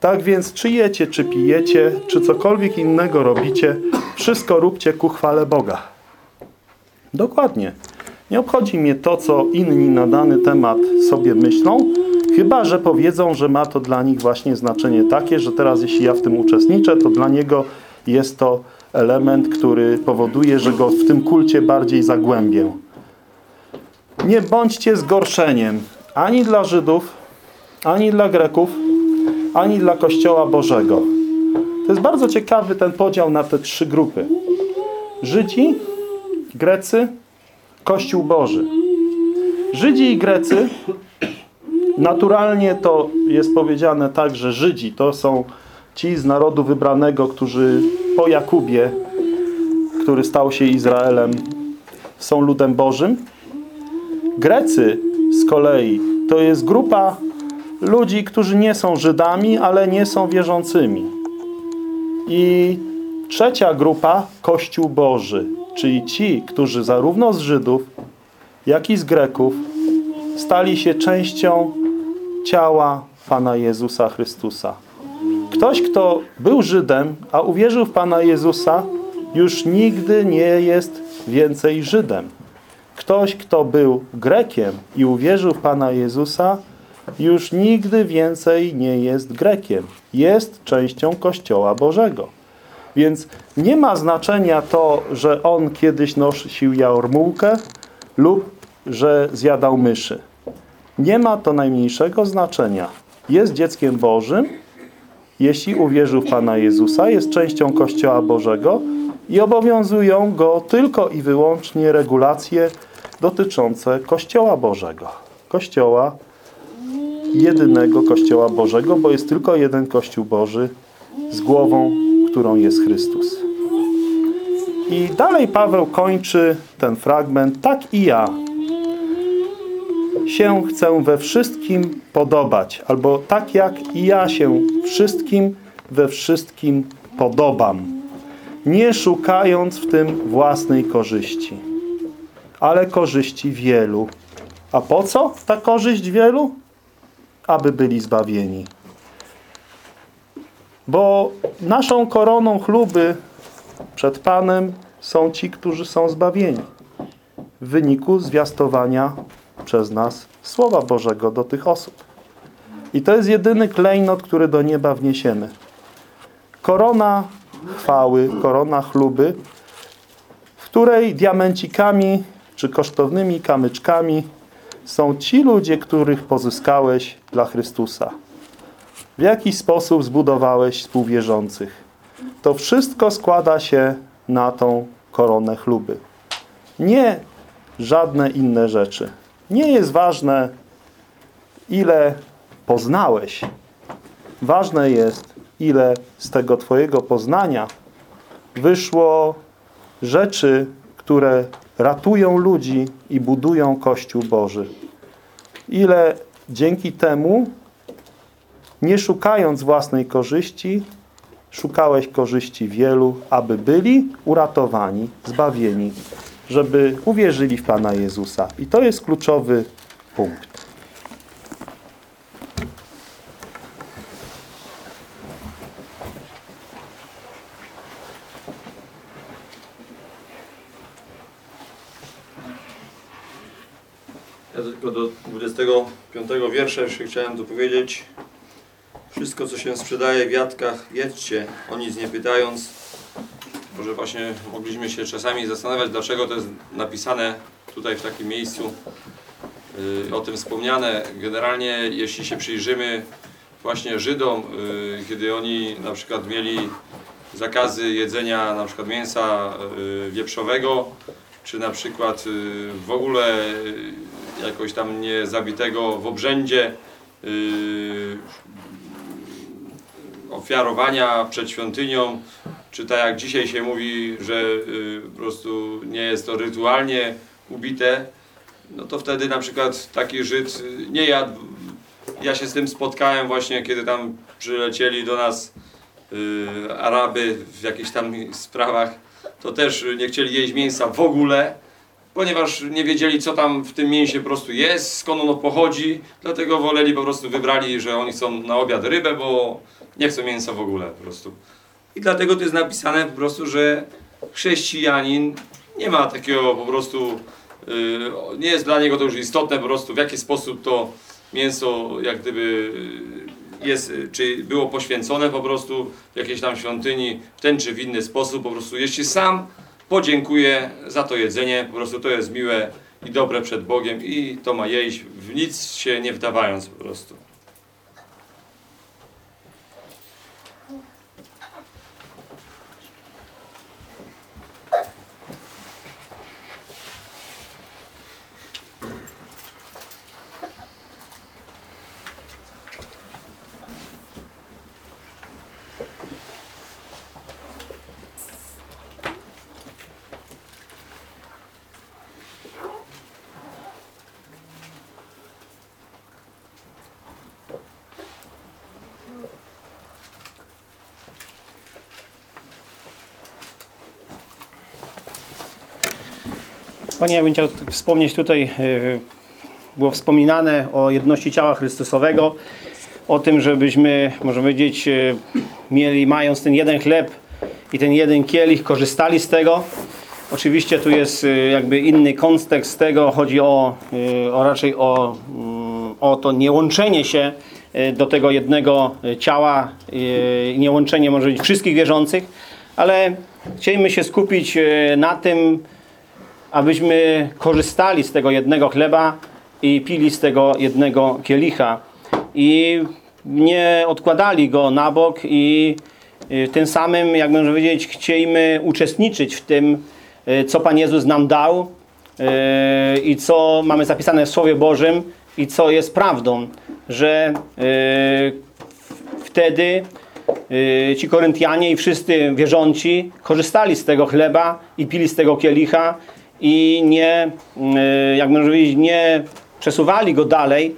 Tak więc, czy jecie, czy pijecie, czy cokolwiek innego robicie, wszystko róbcie ku chwale Boga. Dokładnie. Nie obchodzi mnie to, co inni na dany temat sobie myślą, chyba, że powiedzą, że ma to dla nich właśnie znaczenie takie, że teraz jeśli ja w tym uczestniczę, to dla niego jest to element, który powoduje, że go w tym kulcie bardziej zagłębię. Nie bądźcie zgorszeniem ani dla Żydów, ani dla Greków, ani dla Kościoła Bożego. To jest bardzo ciekawy ten podział na te trzy grupy. Żydzi, Grecy, Kościół Boży. Żydzi i Grecy, naturalnie to jest powiedziane tak, że Żydzi to są ci z narodu wybranego, którzy po Jakubie, który stał się Izraelem, są ludem Bożym. Grecy z kolei to jest grupa ludzi, którzy nie są Żydami, ale nie są wierzącymi. I trzecia grupa, Kościół Boży, czyli ci, którzy zarówno z Żydów, jak i z Greków stali się częścią ciała Pana Jezusa Chrystusa. Ktoś, kto był Żydem, a uwierzył w Pana Jezusa, już nigdy nie jest więcej Żydem. Ktoś, kto był Grekiem i uwierzył w Pana Jezusa, już nigdy więcej nie jest Grekiem. Jest częścią Kościoła Bożego. Więc nie ma znaczenia to, że on kiedyś nosił jarmułkę lub że zjadał myszy. Nie ma to najmniejszego znaczenia. Jest dzieckiem Bożym, jeśli uwierzył w Pana Jezusa, jest częścią Kościoła Bożego i obowiązują go tylko i wyłącznie regulacje dotyczące Kościoła Bożego. Kościoła jedynego Kościoła Bożego, bo jest tylko jeden Kościół Boży z głową, którą jest Chrystus. I dalej Paweł kończy ten fragment. Tak i ja się chcę we wszystkim podobać. Albo tak jak i ja się wszystkim we wszystkim podobam. Nie szukając w tym własnej korzyści, ale korzyści wielu. A po co ta korzyść wielu? Aby byli zbawieni. Bo naszą koroną chluby przed Panem są ci, którzy są zbawieni w wyniku zwiastowania przez nas Słowa Bożego do tych osób. I to jest jedyny klejnot, który do nieba wniesiemy. Korona chwały, korona chluby, w której diamencikami czy kosztownymi kamyczkami są ci ludzie, których pozyskałeś dla Chrystusa. W jaki sposób zbudowałeś współwierzących. To wszystko składa się na tą koronę chluby. Nie żadne inne rzeczy. Nie jest ważne, ile poznałeś. Ważne jest, ile z tego Twojego poznania wyszło rzeczy, które ratują ludzi i budują Kościół Boży. Ile dzięki temu, nie szukając własnej korzyści, szukałeś korzyści wielu, aby byli uratowani, zbawieni, żeby uwierzyli w Pana Jezusa. I to jest kluczowy punkt. Ja tylko do 25 wiersza jeszcze chciałem dopowiedzieć. Wszystko, co się sprzedaje w jadkach, jedzcie, o nic nie pytając. Może właśnie mogliśmy się czasami zastanawiać, dlaczego to jest napisane tutaj w takim miejscu, yy, o tym wspomniane. Generalnie, jeśli się przyjrzymy właśnie Żydom, yy, kiedy oni na przykład mieli zakazy jedzenia na przykład mięsa yy, wieprzowego, czy na przykład w ogóle jakoś tam nie zabitego w obrzędzie, ofiarowania przed świątynią, czy tak jak dzisiaj się mówi, że y, po prostu nie jest to rytualnie ubite, no to wtedy na przykład taki Żyd y, nie jadł. Ja się z tym spotkałem właśnie, kiedy tam przylecieli do nas y, Araby w jakichś tam sprawach, to też nie chcieli jeść mięsa w ogóle, ponieważ nie wiedzieli, co tam w tym mięsie po prostu jest, skąd ono pochodzi, dlatego woleli po prostu wybrali, że oni chcą na obiad rybę, bo nie chcą mięsa w ogóle po prostu. I dlatego to jest napisane po prostu, że chrześcijanin nie ma takiego po prostu, yy, nie jest dla niego to już istotne po prostu w jaki sposób to mięso jak gdyby yy, jest, yy, czy było poświęcone po prostu w jakiejś tam świątyni w ten czy w inny sposób, po prostu jeśli sam podziękuję za to jedzenie, po prostu to jest miłe i dobre przed Bogiem i to ma jeść, w nic się nie wdawając po prostu. Panie, ja bym chciał wspomnieć tutaj, e, było wspominane o jedności ciała Chrystusowego, o tym, żebyśmy, można powiedzieć, e, mieli, mając ten jeden chleb i ten jeden kielich, korzystali z tego. Oczywiście tu jest e, jakby inny kontekst tego, chodzi o, o raczej o, mm, o to niełączenie się do tego jednego ciała, niełączenie może być wszystkich wierzących, ale chcielibyśmy się skupić na tym, abyśmy korzystali z tego jednego chleba i pili z tego jednego kielicha. I nie odkładali go na bok i y, tym samym, jak można powiedzieć, chcieliśmy uczestniczyć w tym, y, co Pan Jezus nam dał y, i co mamy zapisane w Słowie Bożym i co jest prawdą, że wtedy ci Koryntianie i wszyscy wierząci korzystali z tego chleba i pili z tego kielicha i nie, e, jak można powiedzieć, nie przesuwali go dalej,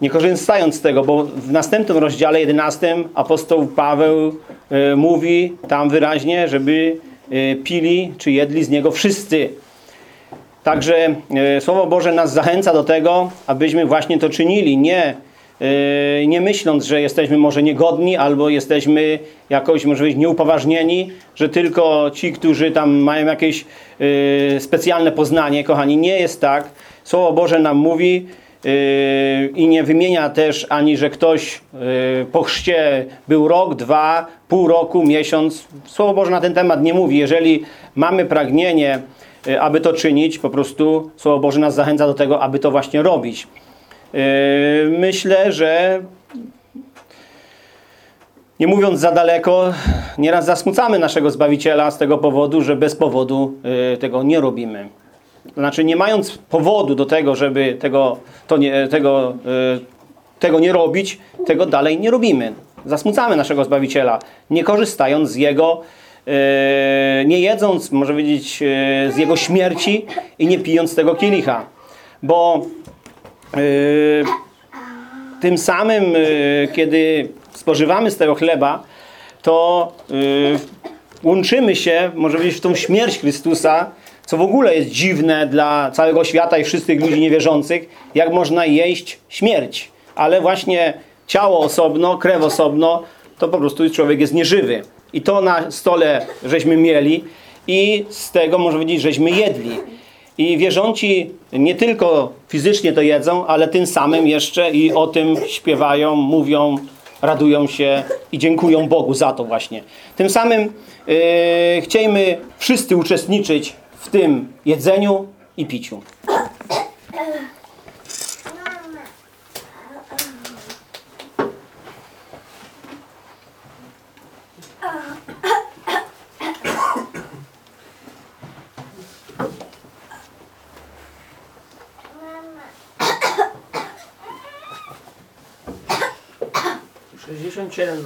nie korzystając z tego, bo w następnym rozdziale 11 apostoł Paweł e, mówi tam wyraźnie, żeby e, pili czy jedli z niego wszyscy. Także Słowo Boże nas zachęca do tego, abyśmy właśnie to czynili, nie nie myśląc, że jesteśmy może niegodni albo jesteśmy jakoś, może być nieupoważnieni, że tylko ci, którzy tam mają jakieś yy, specjalne poznanie, kochani, nie jest tak. Słowo Boże nam mówi yy, i nie wymienia też ani, że ktoś po chrzcie był rok, dwa, pół roku, miesiąc. Słowo Boże na ten temat nie mówi. Jeżeli mamy pragnienie, aby to czynić, po prostu Słowo Boże nas zachęca do tego, aby to właśnie robić. Yy, myślę, że nie mówiąc za daleko, nieraz zasmucamy naszego Zbawiciela z tego powodu, że bez powodu yy, tego nie robimy. Znaczy, nie mając powodu do tego, żeby tego, to nie, tego, yy, tego nie robić, tego dalej nie robimy. Zasmucamy naszego Zbawiciela, nie korzystając z Jego, nie jedząc, może powiedzieć, z Jego śmierci i nie pijąc tego kielicha. Bo tym samym, yy, kiedy spożywamy z tego chleba, to yy, łączymy się, może powiedzieć, w tą śmierć Chrystusa, co w ogóle jest dziwne dla całego świata i wszystkich ludzi niewierzących, jak można jeść śmierć. Ale właśnie ciało osobno, krew osobno, to po prostu człowiek jest nieżywy. I to na stole żeśmy mieli i z tego, można powiedzieć, żeśmy jedli. I wierząci nie tylko fizycznie to jedzą, ale tym samym jeszcze i o tym śpiewają, mówią, radują się i dziękują Bogu za to właśnie. Tym samym yy, chciejmy wszyscy uczestniczyć w tym jedzeniu i piciu. Sześćdziesiąt siedem